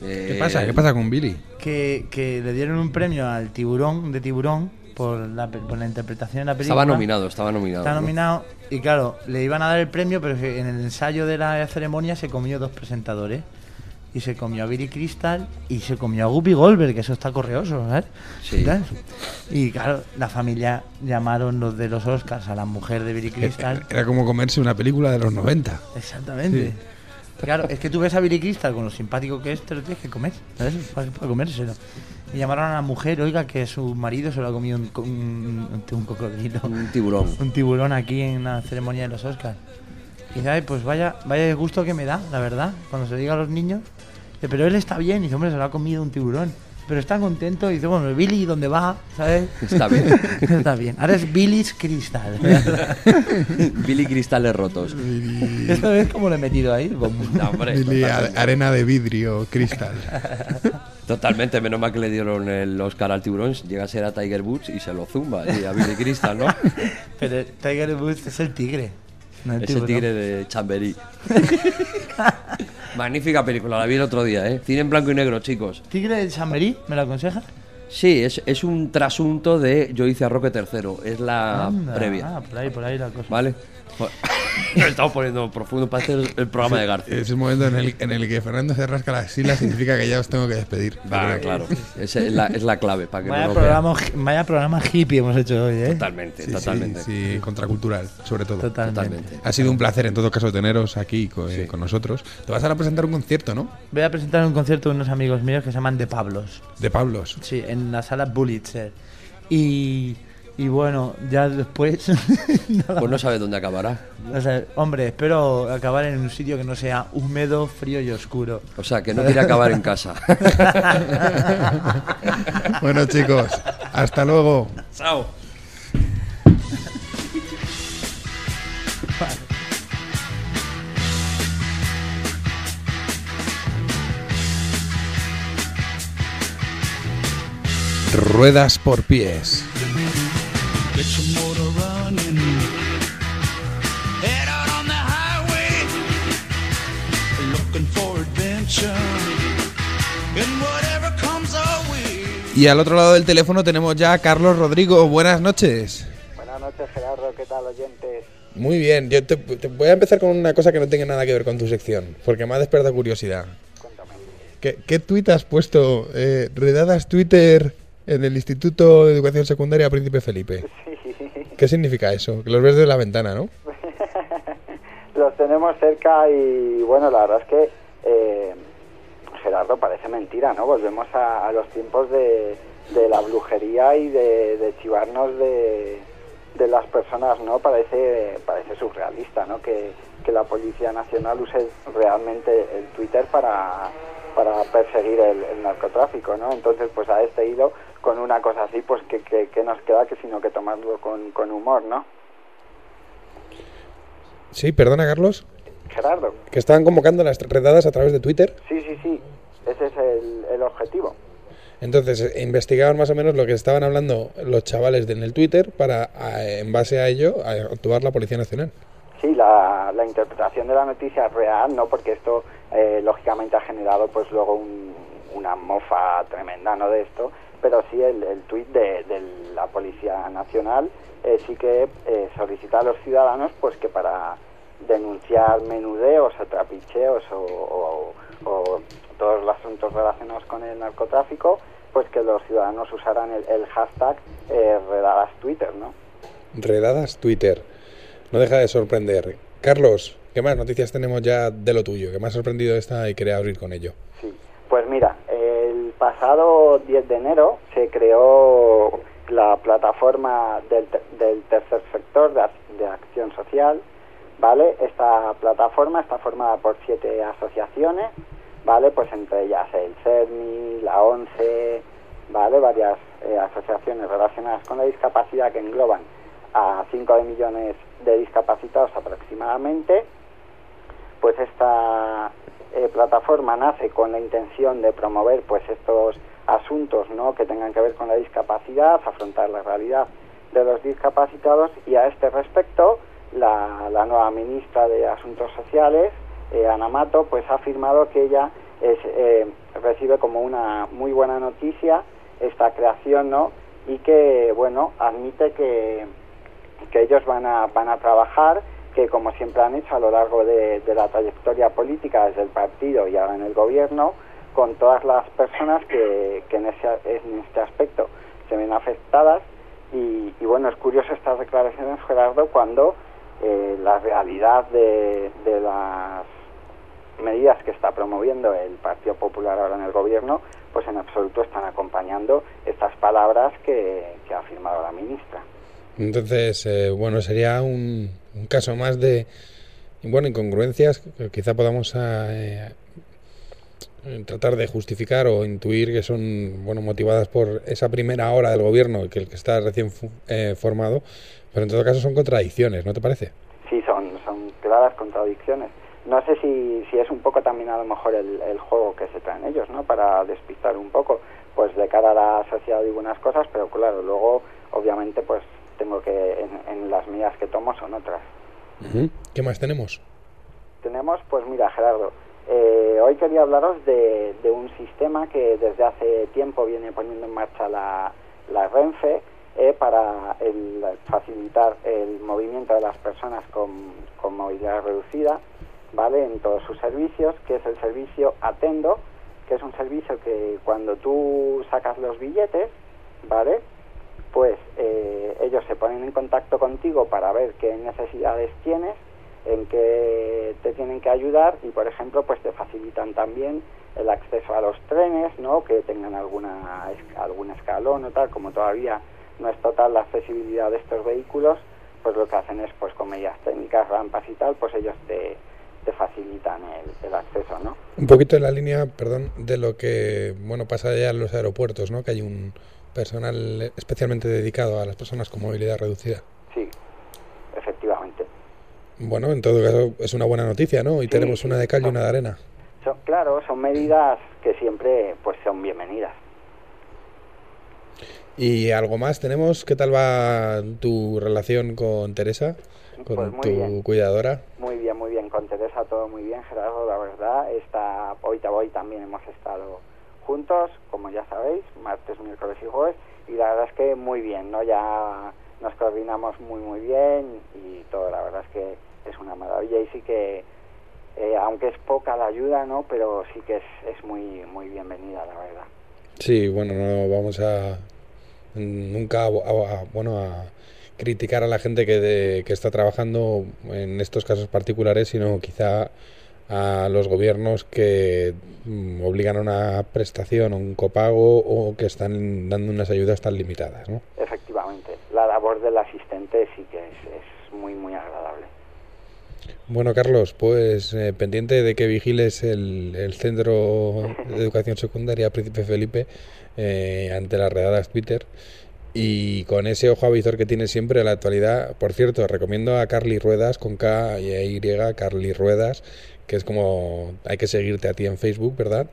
¿Qué pasa? ¿Qué pasa con Billy? Que, que le dieron un premio al tiburón de tiburón por la, pe- por la interpretación de la película. Estaba nominado, estaba nominado. Está ¿no? nominado y claro, le iban a dar el premio, pero que en el ensayo de la ceremonia se comió dos presentadores. Y se comió a Billy Crystal y se comió a Guppy Goldberg, que eso está correoso, ¿sabes? Sí. ¿Sabes? Y claro, la familia llamaron los de los Oscars a la mujer de Billy Crystal. Era como comerse una película de los 90. Exactamente. Claro, es que tú ves a Billy Crystal con lo simpático que es, te lo tienes que comer, ¿sabes? Para, para comérselo. Y llamaron a la mujer, oiga, que su marido se lo ha comido un, un, un- un cocodrilo. Un tiburón. Un tiburón aquí en la ceremonia de los Oscars. Y dice, ay, pues vaya, vaya gusto que me da, la verdad, cuando se diga a los niños. Dice, pero él está bien, y dice, hombre, se lo ha comido un tiburón. Pero está contento, y dice, bueno, Billy, ¿dónde va? ¿Sabes? Está bien. [LAUGHS] está bien. Ahora es Billy's Crystal. [LAUGHS] Billy Cristales rotos. Esta vez, como lo he metido ahí? No, hombre, Billy, arena de vidrio, cristal. Totalmente, menos mal que le dieron el Oscar al tiburón, llega a ser a Tiger Woods y se lo zumba y a Billy Crystal, ¿no? [LAUGHS] Pero Tiger Woods es el tigre. No el Es el tigre de Chamberí. Magnífica película, la vi el otro día, ¿eh? Cine en blanco y negro, chicos. ¿Tigre de Chamberí? ¿Me lo aconseja? Sí, es, es un trasunto de Yo hice a Roque III, es la Anda, previa. Ah, por ahí, por ahí la cosa. ¿Vale? [LAUGHS] Nos estamos poniendo profundo para hacer el programa de García. Es el momento en el, en el que Fernando se rasca la axila, significa que ya os tengo que despedir. Va, claro. Esa es la, es la clave para que Vaya no programa, vaya programa hippie hemos hecho hoy, ¿eh? Totalmente, Sí, totalmente. Sí, sí, contracultural, sobre todo. Totalmente. Ha sido un placer en todo caso teneros aquí eh, con, nosotros. Te vas a presentar un concierto, ¿no? Voy a presentar un concierto de unos amigos míos que se llaman De Pablos. De Pablos. Sí, en la sala Pulitzer. Y, y bueno, ya después... [LAUGHS] Pues no sabes dónde acabará. O sea, hombre, espero acabar en un sitio que no sea húmedo, frío y oscuro. O sea, que no quiere acabar en casa. [LAUGHS] Bueno, chicos, hasta luego. Chao. Ruedas por pies. Get your motor running. Head out on the highway. Looking for adventure. And whatever comes our way. Y al otro lado del teléfono tenemos ya a Carlos Rodrigo. Buenas noches. Buenas noches, Gerardo. ¿Qué tal, oyentes? Muy bien, yo te, te voy a empezar con una cosa que no tenga nada que ver con tu sección, porque me ha despertado curiosidad. ¿Qué, qué tuit has puesto? Eh, redadas Twitter en el Instituto de Educación Secundaria Príncipe Felipe. [LAUGHS] ¿Qué significa eso? Que los ves de la ventana, ¿no? [LAUGHS] Los tenemos cerca y, bueno, la verdad es que, eh, Gerardo, parece mentira, ¿no? Volvemos a, a los tiempos de, de la brujería y de, de chivarnos de, de las personas, ¿no? Parece, parece surrealista, ¿no? Que, que la Policía Nacional use realmente el Twitter para, para perseguir el, el narcotráfico, ¿no? Entonces, pues a este hilo, con una cosa así, pues que, que, que nos queda que sino que tomarlo con, con humor, ¿no? Sí, perdona, Carlos. Gerardo. Que estaban convocando las redadas a través de Twitter. Sí, sí, sí, ese es el, el objetivo. Entonces, eh, investigaban más o menos lo que estaban hablando los chavales en el Twitter para, en base a ello, actuar la Policía Nacional. Sí, la, la interpretación de la noticia es real, ¿no? Porque esto, eh, lógicamente, ha generado, pues, luego un- una mofa tremenda, ¿no? De esto. Pero sí, el, el tuit de, de la Policía Nacional eh, sí que eh, solicita a los ciudadanos, pues, que para denunciar menudeos o trapicheos o, o- o todos los asuntos relacionados con el narcotráfico, pues que los ciudadanos usaran el, el hashtag eh, redadas Twitter, ¿no? Redadas Twitter. No deja de sorprender. Carlos, ¿qué más noticias tenemos ya de lo tuyo? ¿Qué me ha sorprendido esta y quería abrir con ello? Pues mira, pasado 10 de enero se creó la plataforma del, del tercer sector de, de acción social, ¿vale? Esta plataforma está formada por siete asociaciones, ¿vale? Pues entre ellas el CERMI, la ONCE, ¿vale? Varias eh, asociaciones relacionadas con la discapacidad que engloban a 5 millones de discapacitados aproximadamente. Pues esta eh, plataforma nace con la intención de promover pues estos asuntos ¿no? que tengan que ver con la discapacidad, afrontar la realidad de los discapacitados y a este respecto la, la nueva ministra de Asuntos Sociales, eh, Ana Mato, pues ha afirmado que ella es, eh, recibe como una muy buena noticia esta creación, ¿no? Y que, bueno, admite que, que ellos van a, van a trabajar, que como siempre han hecho a lo largo de, la trayectoria política desde el partido y ahora en el gobierno, con todas las personas que, que en, ese, este aspecto se ven afectadas. Y, bueno, es curioso estas declaraciones, Gerardo, cuando eh, la realidad de, las medidas que está promoviendo el Partido Popular ahora en el gobierno, pues en absoluto están acompañando estas palabras que, ha afirmado la ministra. Entonces, eh, bueno, sería un, caso más de, bueno, incongruencias que quizá podamos eh, eh, tratar de justificar o intuir que son, bueno, motivadas por esa primera hora del gobierno, que el que está recién eh, formado, pero en todo caso son contradicciones, ¿no te parece? Sí, son, son claras contradicciones. No sé si, si es un poco también a lo mejor el, el juego que se traen ellos, ¿no? Para despistar un poco, pues de cara a la sociedad digo unas cosas, pero claro, luego obviamente pues tengo que, en, en las medidas que tomo son otras. ¿Qué más tenemos? Tenemos, pues mira, Gerardo, eh, hoy quería hablaros de, de un sistema que desde hace tiempo viene poniendo en marcha la, la Renfe eh, para el- facilitar el movimiento de las personas con, con movilidad reducida, ¿vale? En todos sus servicios, que es el servicio Atendo, que es un servicio que cuando tú sacas los billetes, ¿vale? Pues eh, ellos se ponen en contacto contigo para ver qué necesidades tienes, en qué te tienen que ayudar y, por ejemplo, pues te facilitan también el acceso a los trenes, ¿no? Que tengan alguna algún escalón o tal, como todavía no es total la accesibilidad de estos vehículos, pues lo que hacen es, pues con medidas técnicas, rampas y tal, pues ellos te, te facilitan el, el acceso, ¿no? Un poquito en la línea, perdón, de lo que, bueno, pasa ya en los aeropuertos, ¿no? Que hay un personal especialmente dedicado a las personas con movilidad reducida. Sí, efectivamente. Bueno, en todo caso es una buena noticia, ¿no? Y tenemos una de cal y una de arena. Son, claro, son medidas que siempre pues son bienvenidas. ¿Y algo más tenemos? ¿Qué tal va tu relación con Teresa? Con Pues muy tu bien. cuidadora. Muy bien, muy bien, con Teresa todo muy bien, Gerardo, la verdad. Está, hoy voy también hemos estado juntos, como ya sabéis, martes, miércoles y jueves, y la verdad es que muy bien, ¿no? Ya nos coordinamos muy, muy bien y todo, la verdad es que es una maravilla y sí que, eh, aunque es poca la ayuda, ¿no? Pero sí que es, es muy, muy bienvenida, la verdad. Sí, bueno, no vamos a nunca a, bueno a criticar a la gente que, de- que está trabajando en estos casos particulares, sino quizá a los gobiernos que mm, obligan a una prestación, a un copago o que están dando unas ayudas tan limitadas, ¿no? Efectivamente, la labor del asistente sí que es, es muy, muy agradable. Bueno, Carlos, pues eh, pendiente de que vigiles el, el Centro de Educación Secundaria Príncipe Felipe eh, ante las redadas Twitter y con ese ojo avizor que tiene siempre a la actualidad. Por cierto, recomiendo a Carly Ruedas con K y Y, Carly Ruedas, que es como hay que seguirte a ti en Facebook, ¿verdad?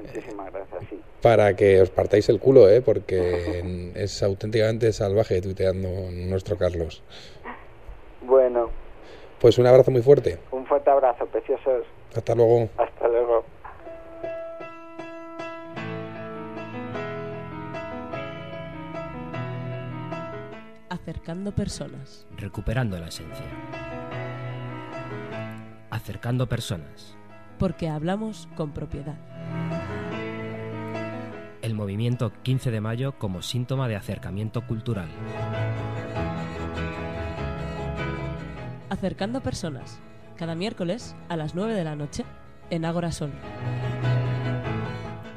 Muchísimas gracias, sí. Para que os partáis el culo, ¿eh? Porque es auténticamente salvaje tuiteando nuestro Carlos. Bueno, Pues un abrazo muy fuerte. un fuerte abrazo, preciosos. Hasta luego. Hasta luego. Acercando personas. Recuperando la esencia. Acercando personas. Porque hablamos con propiedad. El movimiento 15 de mayo como síntoma de acercamiento cultural. Acercando personas. Cada miércoles a las 9 de la noche en Ágora Sol.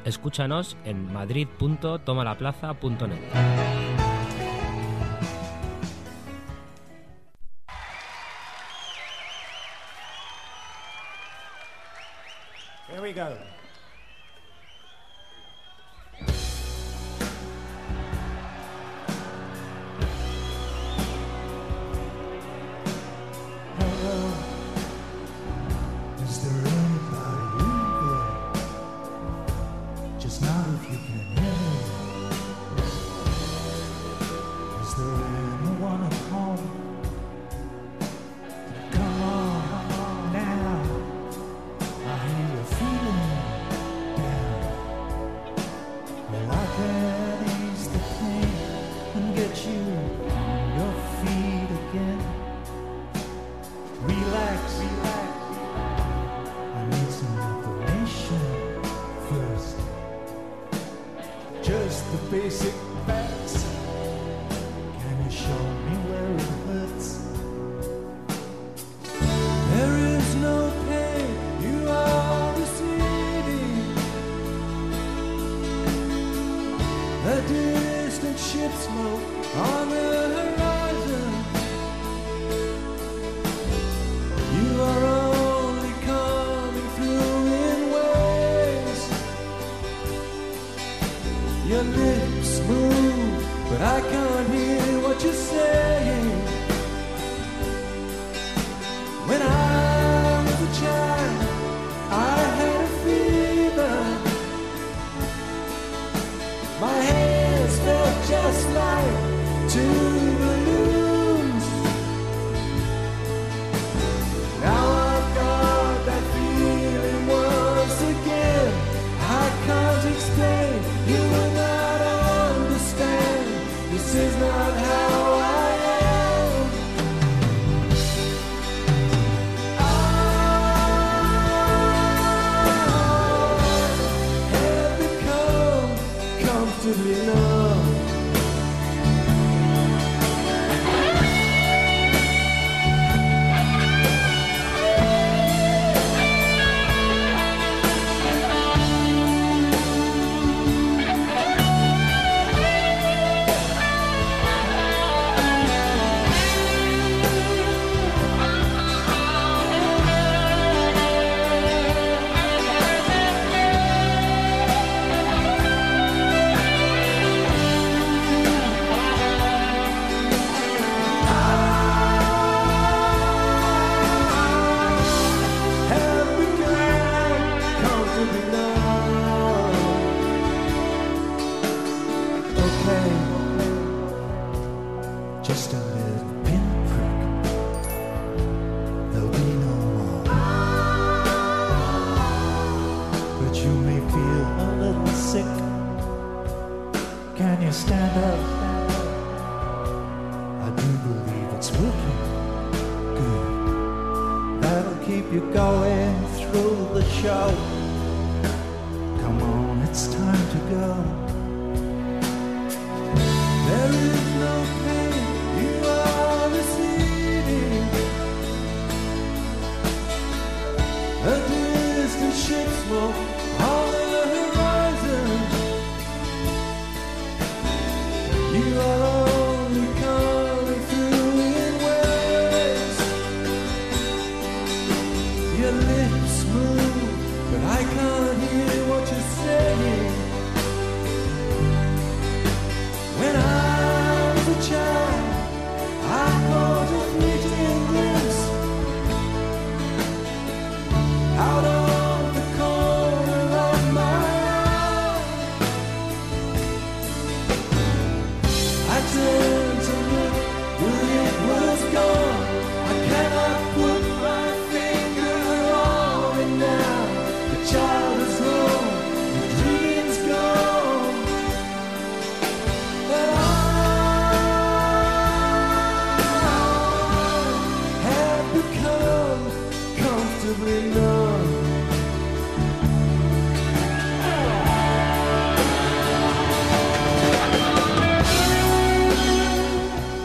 Escúchanos en madrid.tomalaplaza.net. we go.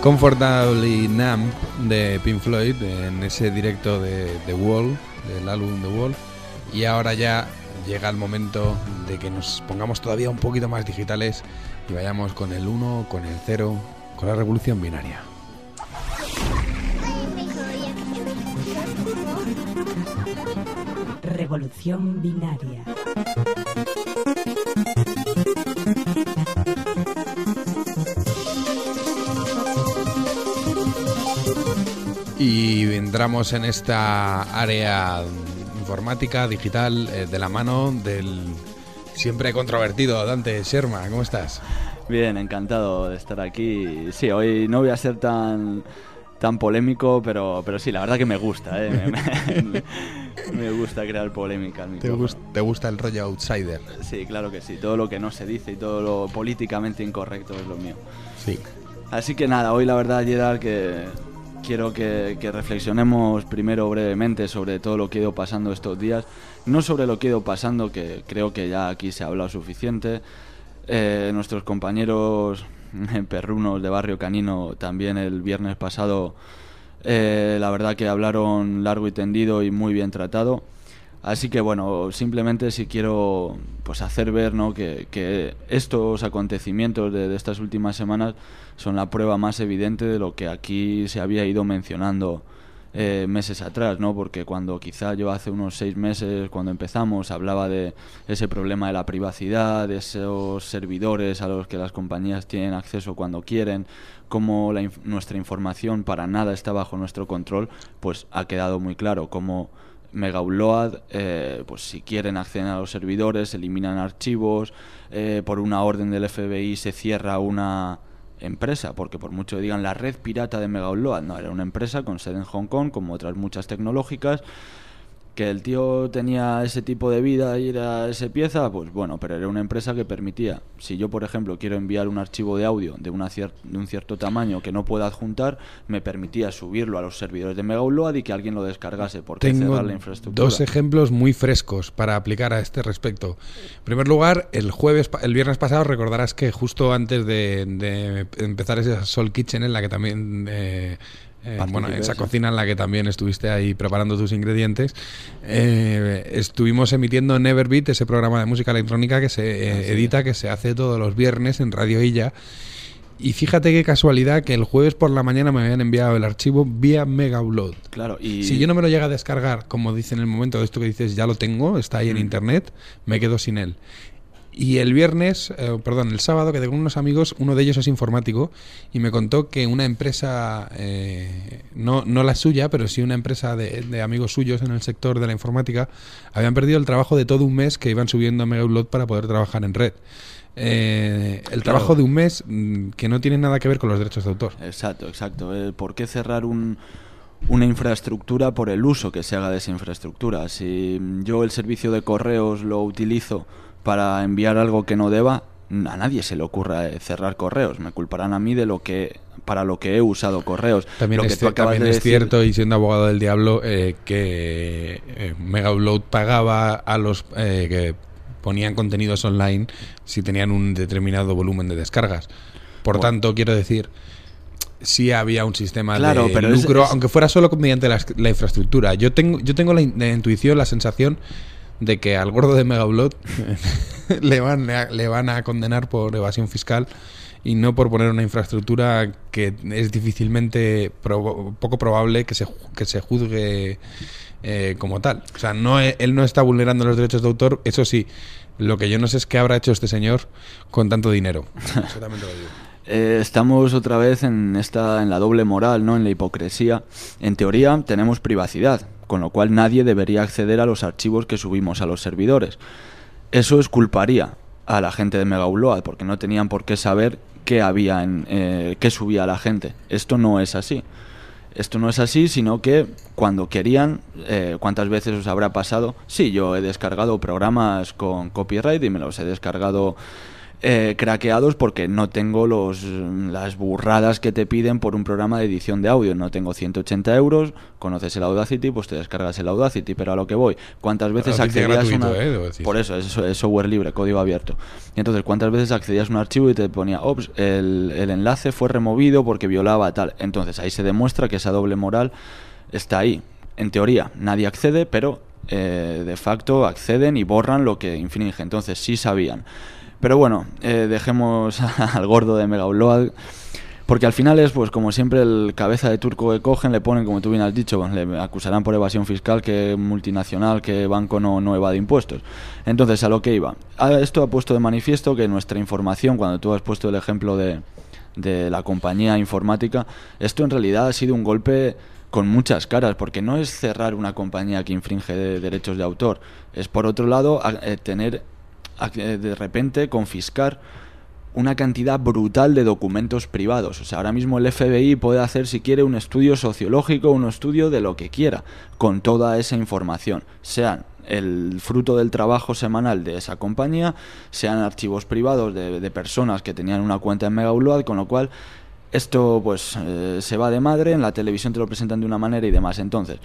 Comfortably Numb de Pink Floyd en ese directo de The Wall, del álbum The Wall. Y ahora ya llega el momento de que nos pongamos todavía un poquito más digitales y vayamos con el 1, con el 0, con la revolución binaria. Revolución binaria. y entramos en esta área informática, digital, eh, de la mano del siempre controvertido Dante Sherma. ¿Cómo estás? Bien, encantado de estar aquí. Sí, hoy no voy a ser tan tan polémico, pero, pero sí, la verdad que me gusta, ¿eh? me, [LAUGHS] gusta crear polémica. Al ¿Te, gust, ¿Te, gusta el rollo outsider? Sí, claro que sí, todo lo que no se dice y todo lo políticamente incorrecto es lo mío. Sí. Así que nada, hoy la verdad, Gerard, que quiero que, reflexionemos primero brevemente sobre todo lo que ha ido pasando estos días. No sobre lo que ha ido pasando, que creo que ya aquí se ha hablado suficiente. Eh, nuestros compañeros perrunos de Barrio Canino también el viernes pasado, eh, la verdad que hablaron largo y tendido y muy bien tratado. Así que bueno, simplemente si quiero pues hacer ver ¿no? que, que estos acontecimientos de, estas últimas semanas son la prueba más evidente de lo que aquí se había ido mencionando eh, meses atrás, ¿no? Porque cuando quizá yo hace unos seis meses, cuando empezamos, hablaba de ese problema de la privacidad, de esos servidores a los que las compañías tienen acceso cuando quieren, cómo la nuestra información para nada está bajo nuestro control, pues ha quedado muy claro cómo Mega Upload, eh, pues si quieren acceder a los servidores, eliminan archivos, eh, por una orden del FBI se cierra una empresa, porque por mucho que digan la red pirata de Mega Upload, no, era una empresa con sede en Hong Kong, como otras muchas tecnológicas, que el tío tenía ese tipo de vida y era ese pieza, pues bueno, pero era una empresa que permitía, si yo por ejemplo quiero enviar un archivo de audio de, una cier- de un cierto tamaño que no pueda adjuntar, me permitía subirlo a los servidores de Mega Upload y que alguien lo descargase, porque Tengo cerrar la infraestructura. dos ejemplos muy frescos para aplicar a este respecto. En primer lugar, el jueves, el viernes pasado recordarás que justo antes de, de empezar esa Soul Kitchen en la que también eh, eh, bueno, esa cocina en la que también estuviste ahí preparando tus ingredientes, eh, estuvimos emitiendo Neverbeat, ese programa de música electrónica que se eh, edita, que se hace todos los viernes en Radio Illa. Y fíjate qué casualidad que el jueves por la mañana me habían enviado el archivo vía Mega Upload. Claro, y Si yo no me lo llega a descargar, como dice en el momento de esto que dices, ya lo tengo, está ahí en internet, me quedo sin él. Y el viernes, eh, perdón, el sábado quedé con unos amigos, uno de ellos es informático, y me contó que una empresa, eh, no, no la suya, pero sí una empresa de, de amigos suyos en el sector de la informática, habían perdido el trabajo de todo un mes que iban subiendo a Mega Upload para poder trabajar en red. Eh, el Claro. trabajo de un mes mm, que no tiene nada que ver con los derechos de autor. Exacto, exacto. ¿Por qué cerrar un, una infraestructura por el uso que se haga de esa infraestructura? Si yo el servicio de correos lo utilizo para enviar algo que no deba, a nadie se le ocurra eh, cerrar correos. Me culparán a mí de lo que para lo que he usado correos. También, lo es, que también de es decir- cierto, y siendo abogado del diablo, eh, que eh, Mega Upload pagaba a los eh, que ponían contenidos online si tenían un determinado volumen de descargas. Por Bueno. tanto, quiero decir, sí había un sistema Claro, de pero es- lucro, es- aunque fuera solo mediante la, la infraestructura. Yo tengo, yo tengo la, in- la intuición, la sensación de que al gordo de Mega Upload [LAUGHS] le, van a, le van a condenar por evasión fiscal y no por poner una infraestructura que es difícilmente probo- poco probable que se, ju- que se juzgue eh, como tal. O sea, no, e- él no está vulnerando los derechos de autor, eso sí. Lo que yo no sé es qué habrá hecho este señor con tanto dinero. [LAUGHS] Eso también te lo digo. Eh, estamos otra vez en esta en la doble moral, ¿no? En la hipocresía. En teoría tenemos privacidad, con lo cual nadie debería acceder a los archivos que subimos a los servidores. Eso esculparía a la gente de Mega Upload, porque no tenían por qué saber qué había en eh, qué subía la gente. Esto no es así. Esto no es así, sino que cuando querían, eh, ¿cuántas veces os habrá pasado? Sí, yo he descargado programas con copyright y me los he descargado eh, craqueados porque no tengo los, las burradas que te piden por un programa de edición de audio. No tengo 180 euros, conoces el Audacity, pues te descargas el Audacity, pero a lo que voy, ¿cuántas veces Audacity accedías a gratuito, una... eh. Por eso, es, es software libre, código abierto. Y entonces, ¿cuántas veces accedías a un archivo y te ponía, ops, el, el enlace fue removido porque violaba tal? Entonces ahí se demuestra que esa doble moral está ahí. En teoría, nadie accede, pero eh, de facto acceden y borran lo que infringe. Entonces sí sabían. Pero bueno, eh, dejemos [LAUGHS] al gordo de Mega. Porque al final es, pues como siempre, el cabeza de turco que cogen, le ponen, como tú bien has dicho, le acusarán por evasión fiscal, que multinacional, que banco no, no evade impuestos. Entonces, a lo que iba. Esto ha puesto de manifiesto que nuestra información, cuando tú has puesto el ejemplo de, de la compañía informática, esto en realidad ha sido un golpe con muchas caras, porque no es cerrar una compañía que infringe de derechos de autor, es por otro lado eh, tener de repente confiscar una cantidad brutal de documentos privados. O sea, ahora mismo el FBI puede hacer si quiere un estudio sociológico, un estudio de lo que quiera, con toda esa información, sean el fruto del trabajo semanal de esa compañía, sean archivos privados de, de personas que tenían una cuenta en Mega Upload, con lo cual esto pues eh, se va de madre, en la televisión te lo presentan de una manera y demás. Entonces,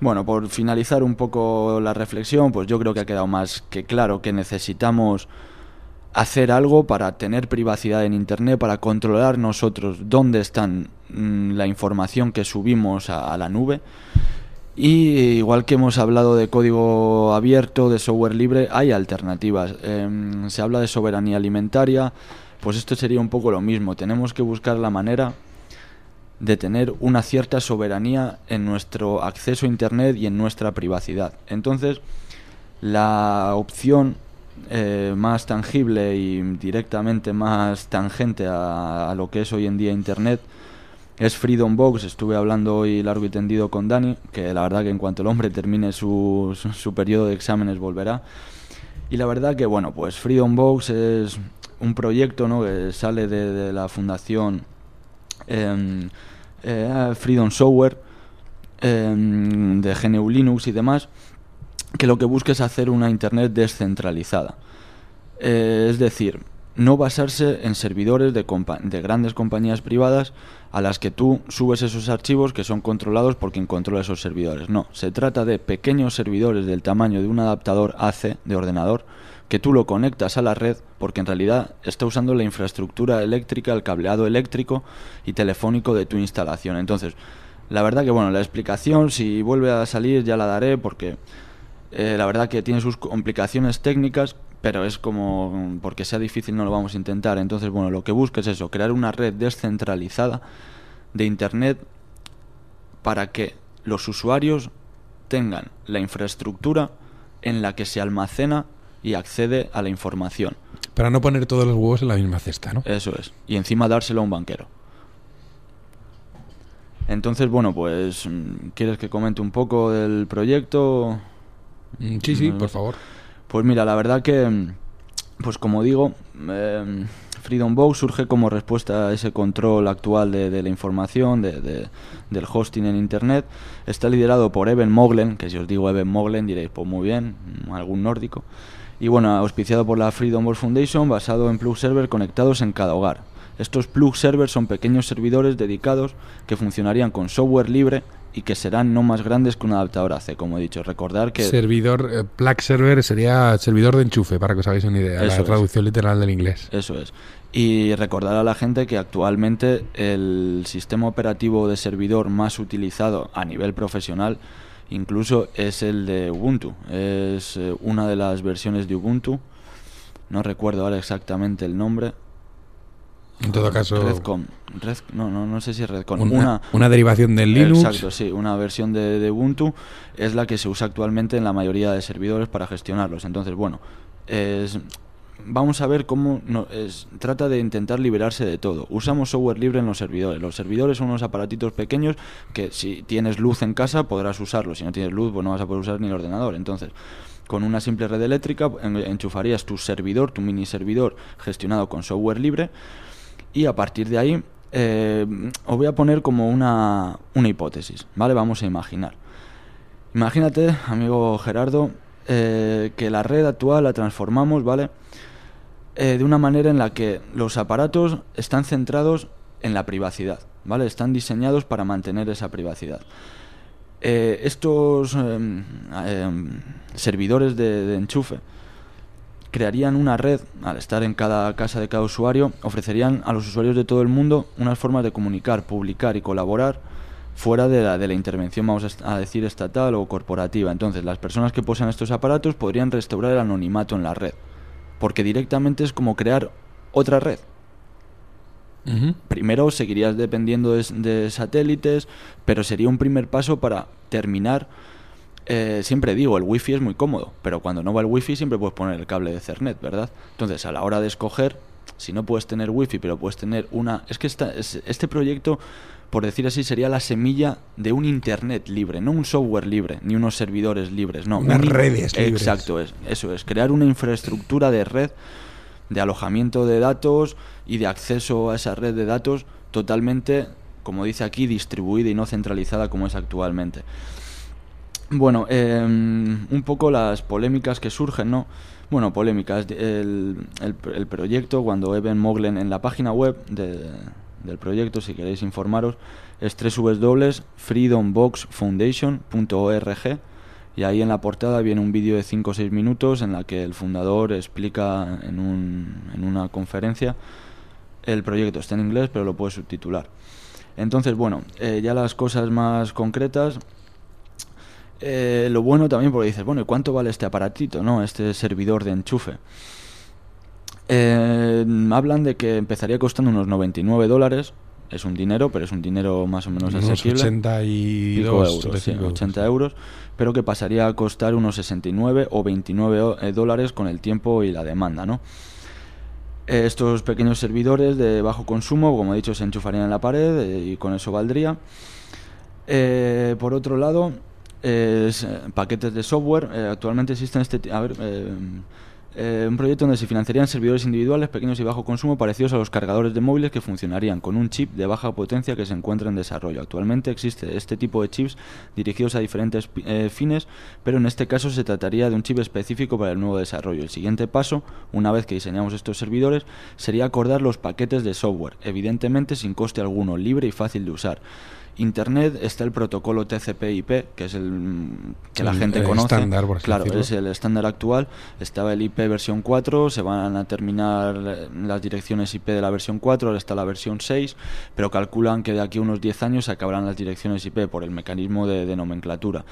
bueno, por finalizar un poco la reflexión, pues yo creo que ha quedado más que claro que necesitamos hacer algo para tener privacidad en Internet, para controlar nosotros dónde están mm, la información que subimos a, la nube. Y igual que hemos hablado de código abierto, de software libre, hay alternativas. Em, se habla de soberanía alimentaria, pues esto sería un poco lo mismo. Tenemos que buscar la manera de tener una cierta soberanía en nuestro acceso a Internet y en nuestra privacidad. Entonces, la opción eh, más tangible y directamente más tangente a, lo que es hoy en día Internet es Freedom Box. Estuve hablando hoy largo y tendido con Dani, que la verdad que en cuanto el hombre termine su, su, periodo de exámenes volverá. Y la verdad que, bueno, pues Freedom Box es un proyecto ¿no? que sale de, de la fundación em, eh, Freedom Software, em, de GNU Linux y demás, que lo que busca es hacer una Internet descentralizada. Eh, es decir, no basarse en servidores de, de grandes compañías privadas a las que tú subes esos archivos que son controlados por quien controla esos servidores. No, se trata de pequeños servidores del tamaño de un adaptador AC de ordenador que tú lo conectas a la red porque en realidad está usando la infraestructura eléctrica, el cableado eléctrico y telefónico de tu instalación. Entonces, la verdad que bueno, la explicación si vuelve a salir ya la daré porque eh, la verdad que tiene sus complicaciones técnicas, pero es como porque sea difícil no lo vamos a intentar. Entonces, bueno, lo que busca es eso, crear una red descentralizada de internet para que los usuarios tengan la infraestructura en la que se almacena y accede a la información. Para no poner todos los huevos en la misma cesta, ¿no? Eso es. Y encima dárselo a un banquero. Entonces, bueno, pues, mm, ¿quieres que comente un poco del proyecto? Mm, sí, sí, por favor. Pues mira, la verdad que, mm, pues como digo, eh, Freedom Box surge como respuesta a ese control actual de, de la información, de, de- del hosting en Internet. Está liderado por Eben Moglen, que si os digo Eben Moglen diréis, pues muy bien, mm, algún nórdico. Y bueno, auspiciado por la Freedom Box Foundation, basado en plug server conectados en cada hogar. Estos plug servers son pequeños servidores dedicados que funcionarían con software libre y que serán no más grandes que un adaptador AC, como he dicho. Recordar que... Servidor, eh, plug server sería servidor de enchufe, para que os hagáis una idea, Eso la es. traducción literal del inglés. Eso es. Y recordar a la gente que actualmente el sistema operativo de servidor más utilizado a nivel profesional incluso es el de Ubuntu. Es eh, una de las versiones de Ubuntu. No recuerdo ahora exactamente el nombre. En todo caso- Redcon. Red- no, no, no sé si es Redcon. Una- una derivación del Linux. Exacto, sí. Una versión de, de Ubuntu es la que se usa actualmente en la mayoría de servidores para gestionarlos. Entonces, bueno, es, vamos a ver cómo no- es, trata de intentar liberarse de todo. Usamos software libre en los servidores. Los servidores son unos aparatitos pequeños que si tienes luz en casa podrás usarlos. Si no tienes luz, pues no vas a poder usar ni el ordenador. Entonces, con una simple red eléctrica en- enchufarías tu servidor, tu mini servidor gestionado con software libre y a partir de ahí eh, os voy a poner como una, una hipótesis, ¿vale? Vamos a imaginar. Imagínate, amigo Gerardo, eh, que la red actual la transformamos, ¿vale? Eh, de una manera en la que los aparatos están centrados en la privacidad, ¿vale? Están diseñados para mantener esa privacidad. Eh, estos em, em, servidores de, de enchufe crearían una red, al estar en cada casa de cada usuario, ofrecerían a los usuarios de todo el mundo unas formas de comunicar, publicar y colaborar fuera de la, de la intervención, vamos a decir, estatal o corporativa. Entonces, las personas que poseen estos aparatos podrían restaurar el anonimato en la red, porque directamente es como crear otra red. Primero seguirías dependiendo de, satélites, pero sería un primer paso para terminar. eh, siempre digo, el wifi es muy cómodo, pero cuando no va el wifi siempre puedes poner el cable de Ethernet, ¿verdad? Entonces, a la hora de escoger si no puedes tener wifi, pero puedes tener una... Es que esta, es- este proyecto, por decir así, sería la semilla de un Internet libre, no un software libre, ni unos servidores libres, no. Unas un redes libres. Exacto, es, eso es, crear una infraestructura de red, de alojamiento de datos y de acceso a esa red de datos totalmente, como dice aquí, distribuida y no centralizada como es actualmente. Bueno, eh, un poco las polémicas que surgen, ¿no? Bueno, polémicas. El, el- el proyecto, cuando Eben Moglen en la página web de- del proyecto, si queréis informaros, es www.freedomboxfoundation.org y ahí en la portada viene un vídeo de 5 o 6 minutos en la que el fundador explica en, un- en una conferencia el proyecto. Está en inglés, pero lo puede subtitular. Entonces, bueno, eh, ya las cosas más concretas. Eh, lo bueno también porque dices, bueno, ¿y cuánto vale este aparatito, no? Este servidor de enchufe. Eh, hablan de que empezaría costando unos 99 dólares. Es un dinero, pero es un dinero más o menos Unos asequible. 82, Pico euros, sí, 85 euros. 80 euros, pero que pasaría a costar unos 69 o 29 o- eh, dólares con el tiempo y la demanda, ¿no? Eh, Estos pequeños servidores de bajo consumo, como he dicho, se enchufarían en la pared eh, y con eso valdría. Eh, por otro lado, es, paquetes de software. eh, actualmente existen este, a ver, eh, un proyecto donde se financiarían servidores individuales pequeños y bajo consumo parecidos a los cargadores de móviles que funcionarían con un chip de baja potencia que se encuentra en desarrollo. Actualmente existe este tipo de chips dirigidos a diferentes eh, fines, pero en este caso se trataría de un chip específico para el nuevo desarrollo. El siguiente paso, una vez que diseñamos estos servidores, sería acordar los paquetes de software, evidentemente sin coste alguno, libre y fácil de usar. Internet está el protocolo TCP/IP, que es el mm, que la gente el conoce. estándar, por así claro, decirlo. es el estándar actual. Estaba el IP versión 4, se van a terminar eh, las direcciones IP de la versión 4, ahora está la versión 6, pero calculan que de aquí a unos 10 años se acabarán las direcciones IP por el mecanismo de, de nomenclatura.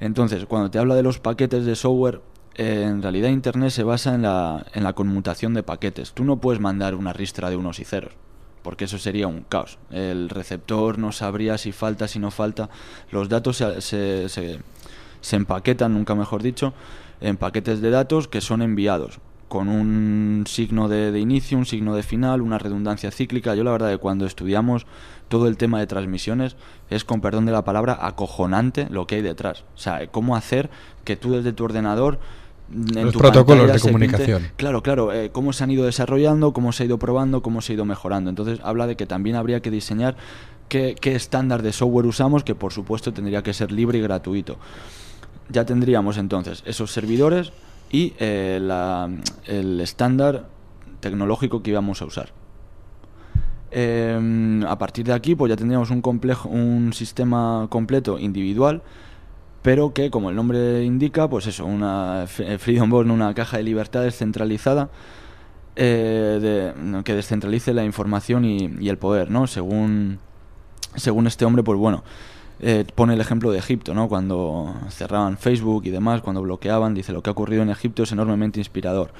Entonces, cuando te habla de los paquetes de software, eh, en realidad Internet se basa en la, en la conmutación de paquetes. Tú no puedes mandar una ristra de unos y ceros, porque eso sería un caos. El receptor no sabría si falta, si no falta. Los datos se, se, se- empaquetan, nunca mejor dicho, en paquetes de datos que son enviados con un signo de, de inicio, un signo de final, una redundancia cíclica. Yo la verdad que cuando estudiamos todo el tema de transmisiones es, con perdón de la palabra, acojonante lo que hay detrás. O sea, cómo hacer que tú desde tu ordenador... En Los tu protocolos pantalla de pinte- comunicación. Claro, claro, eh, cómo se han ido desarrollando, cómo se ha ido probando, cómo se ha ido mejorando. Entonces habla de que también habría que diseñar qué, qué estándar de software usamos, que por supuesto tendría que ser libre y gratuito. Ya tendríamos entonces esos servidores y eh, la- el estándar tecnológico que íbamos a usar. Eh, a partir de aquí, pues ya tendríamos un complejo, un sistema completo individual, pero que, como el nombre indica, pues eso, una F- Freedom Box, ¿no? una caja de libertad descentralizada eh, de- que descentralice la información y, y el poder, ¿no? Según, según este hombre, pues bueno, eh, pone el ejemplo de Egipto, ¿no? Cuando cerraban Facebook y demás, cuando bloqueaban, dice lo que ha ocurrido en Egipto es enormemente inspirador.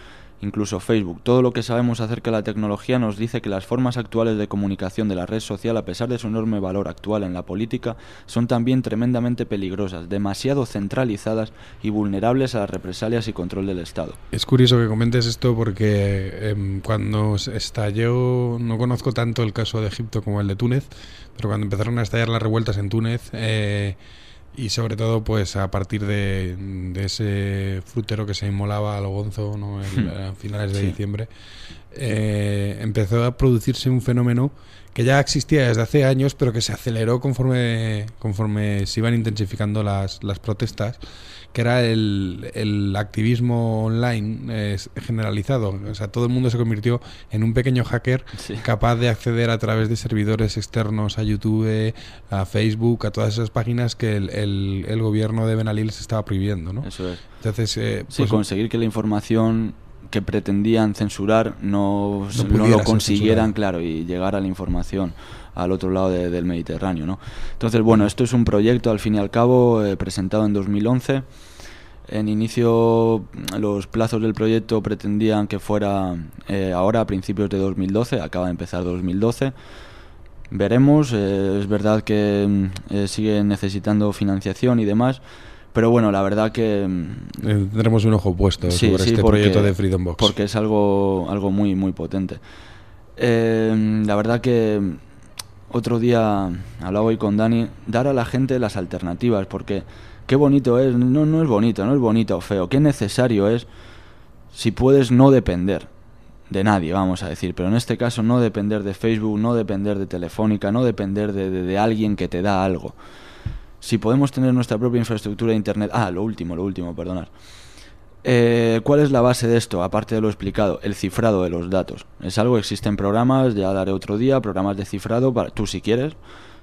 Incluso Facebook. Todo lo que sabemos acerca de la tecnología nos dice que las formas actuales de comunicación de la red social, a pesar de su enorme valor actual en la política, son también tremendamente peligrosas, demasiado centralizadas y vulnerables a las represalias y control del Estado. Es curioso que comentes esto porque em, cuando estalló, no conozco tanto el caso de Egipto como el de Túnez, pero cuando empezaron a estallar las revueltas en Túnez eh, y sobre todo pues a partir de, de ese frutero que se inmolaba al Gonzo ¿no? El- Hmm. a finales de Sí. diciembre, eh, empezó a producirse un fenómeno que ya existía desde hace años, pero que se aceleró conforme, conforme se iban intensificando las, las protestas, que era el, el activismo online eh, generalizado. O sea, todo el mundo se convirtió en un pequeño hacker capaz de acceder a través de servidores externos a YouTube, a Facebook, a todas esas páginas que el, el- el gobierno de Ben Ali les estaba prohibiendo, ¿no? Eso es. Entonces, eh, Sí, pues, conseguir que la información que pretendían censurar no, no lo consiguieran, claro, y llegar a la información al otro lado de- del Mediterráneo, ¿no? Entonces, bueno, esto es un proyecto, al fin y al cabo, eh, presentado en 2011. En inicio, los plazos del proyecto pretendían que fuera eh, ahora a principios de 2012, acaba de empezar 2012. Veremos, eh, es verdad que mm, eh, sigue necesitando financiación y demás, Pero bueno, la verdad que... mm, Tendremos un ojo puesto Sí, sobre sí, este porque- proyecto de Freedom Box. Porque es algo, algo muy, muy potente. La verdad que otro día hablaba hoy con Dani, dar a la gente las alternativas, porque qué bonito es, no, no es bonito, no es bonito o feo, qué necesario es si puedes no depender de nadie, vamos a decir, pero en este caso no depender de Facebook, no depender de Telefónica, no depender de, de- de alguien que te da algo. Si podemos tener nuestra propia infraestructura de Internet, ah, lo último, lo último, perdonad. Eh, ¿Cuál es la base de esto? Aparte de lo explicado, el cifrado de los datos. Es algo, existen programas, ya daré otro día, programas de cifrado, para, tú si quieres,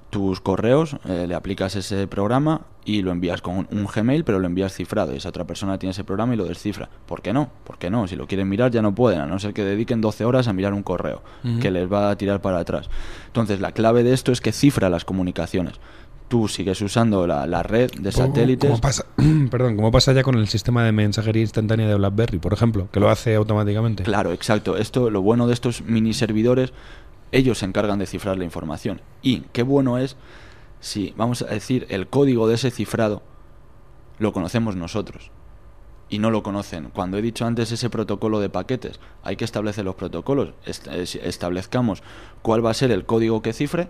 tus correos, eh, le aplicas ese programa y lo envías con un, un Gmail, pero lo envías cifrado. Y esa otra persona tiene ese programa y lo descifra. ¿Por qué no? ¿Por qué no? Si lo quieren mirar ya no pueden, a no ser que dediquen 12 horas a mirar un correo, que les va a tirar para atrás. Entonces, la clave de esto es que cifra las comunicaciones. Tú sigues usando la, la red de satélites. como pasa, [CLEARS THROAT] perdón, como pasa ya con el sistema de mensajería instantánea de BlackBerry, por ejemplo, que lo hace automáticamente. Claro, exacto. Esto, lo bueno de estos mini servidores, ellos se encargan de cifrar la información. Y qué bueno es si, vamos a decir, el código de ese cifrado lo conocemos nosotros. Y no lo conocen. Cuando he dicho antes ese protocolo de paquetes, hay que establecer los protocolos. Est- es- establezcamos cuál va a ser el código que cifre.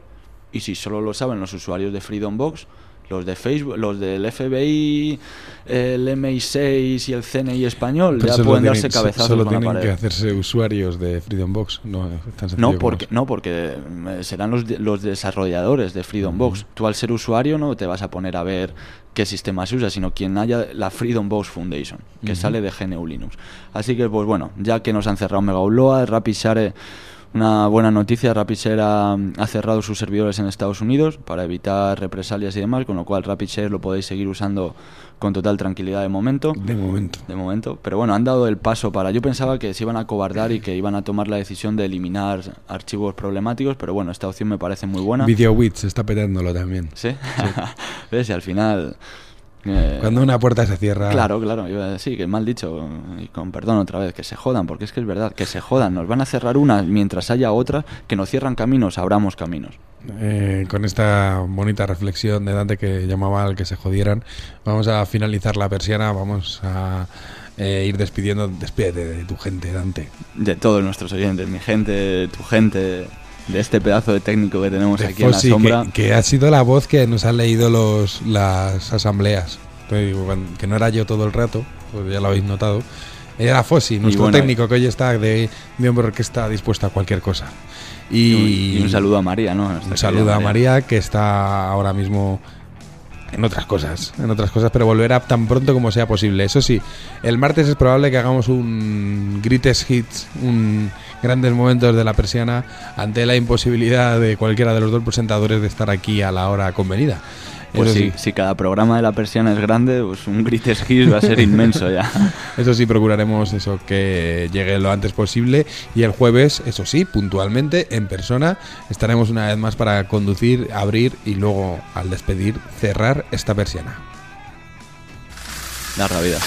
Y si solo lo saben los usuarios de Freedom Box, los de Facebook, los del FBI, el MI6 y el CNI español, Pero ya pueden tienen- darse cabezazos Solo con la tienen pared. que hacerse usuarios de Freedom Box. No, tan No porque, no, porque eh, serán los, los desarrolladores de Freedom Box. Tú al ser usuario no te vas a poner a ver qué sistema se usa, sino quien haya la Freedom Box Foundation, que sale de GNU Linux. Así que, pues bueno, ya que nos han cerrado Mega Upload, RapidShare, una buena noticia, RapidShare ha, ha cerrado sus servidores en Estados Unidos para evitar represalias y demás, con lo cual RapidShare lo podéis seguir usando con total tranquilidad de momento. De momento. De momento. Pero bueno, han dado el paso para. Yo pensaba que se iban a cobardar y que iban a tomar la decisión de eliminar archivos problemáticos, pero bueno, esta opción me parece muy buena. VideoWits está petándolo también. ¿Sí? [LAUGHS] ¿Ves? Y al final. Eh, Cuando una puerta se cierra. Claro, claro, a decir que mal dicho, y con perdón otra vez, que se jodan, porque es que es verdad, que se jodan, nos van a cerrar una mientras haya otra, que nos cierran caminos, abramos caminos. Eh, con esta bonita reflexión de Dante que llamaba al que se jodieran, vamos a finalizar la persiana, vamos a eh, ir despidiendo. Despídete de tu gente, Dante. De todos nuestros oyentes, mi gente, tu gente, de este pedazo de técnico que tenemos De aquí en la sombra. que, que ha sido la voz que nos ha leído los, las asambleas. Que no era yo todo el rato, pues ya lo habéis notado. Era Fossi, nuestro bueno, técnico que hoy está de, de hombre que está dispuesto a cualquier cosa. Y, Y un- y un saludo a María, ¿no? Nuestra Un saludo a María que está ahora mismo en otras cosas, en otras cosas, pero volverá tan pronto como sea posible. Eso sí, el martes es probable que hagamos un greatest hits, un grandes momentos de la persiana ante la imposibilidad de cualquiera de los dos presentadores de estar aquí a la hora convenida. Pues Eso si, si cada programa de la persiana es grande, pues un Greatest Hits va a ser inmenso ya. [LAUGHS] Eso sí, procuraremos eso que llegue lo antes posible. Y el jueves, eso sí, puntualmente, en persona, estaremos una vez más para conducir, abrir y luego, al despedir, cerrar esta persiana. La realidad.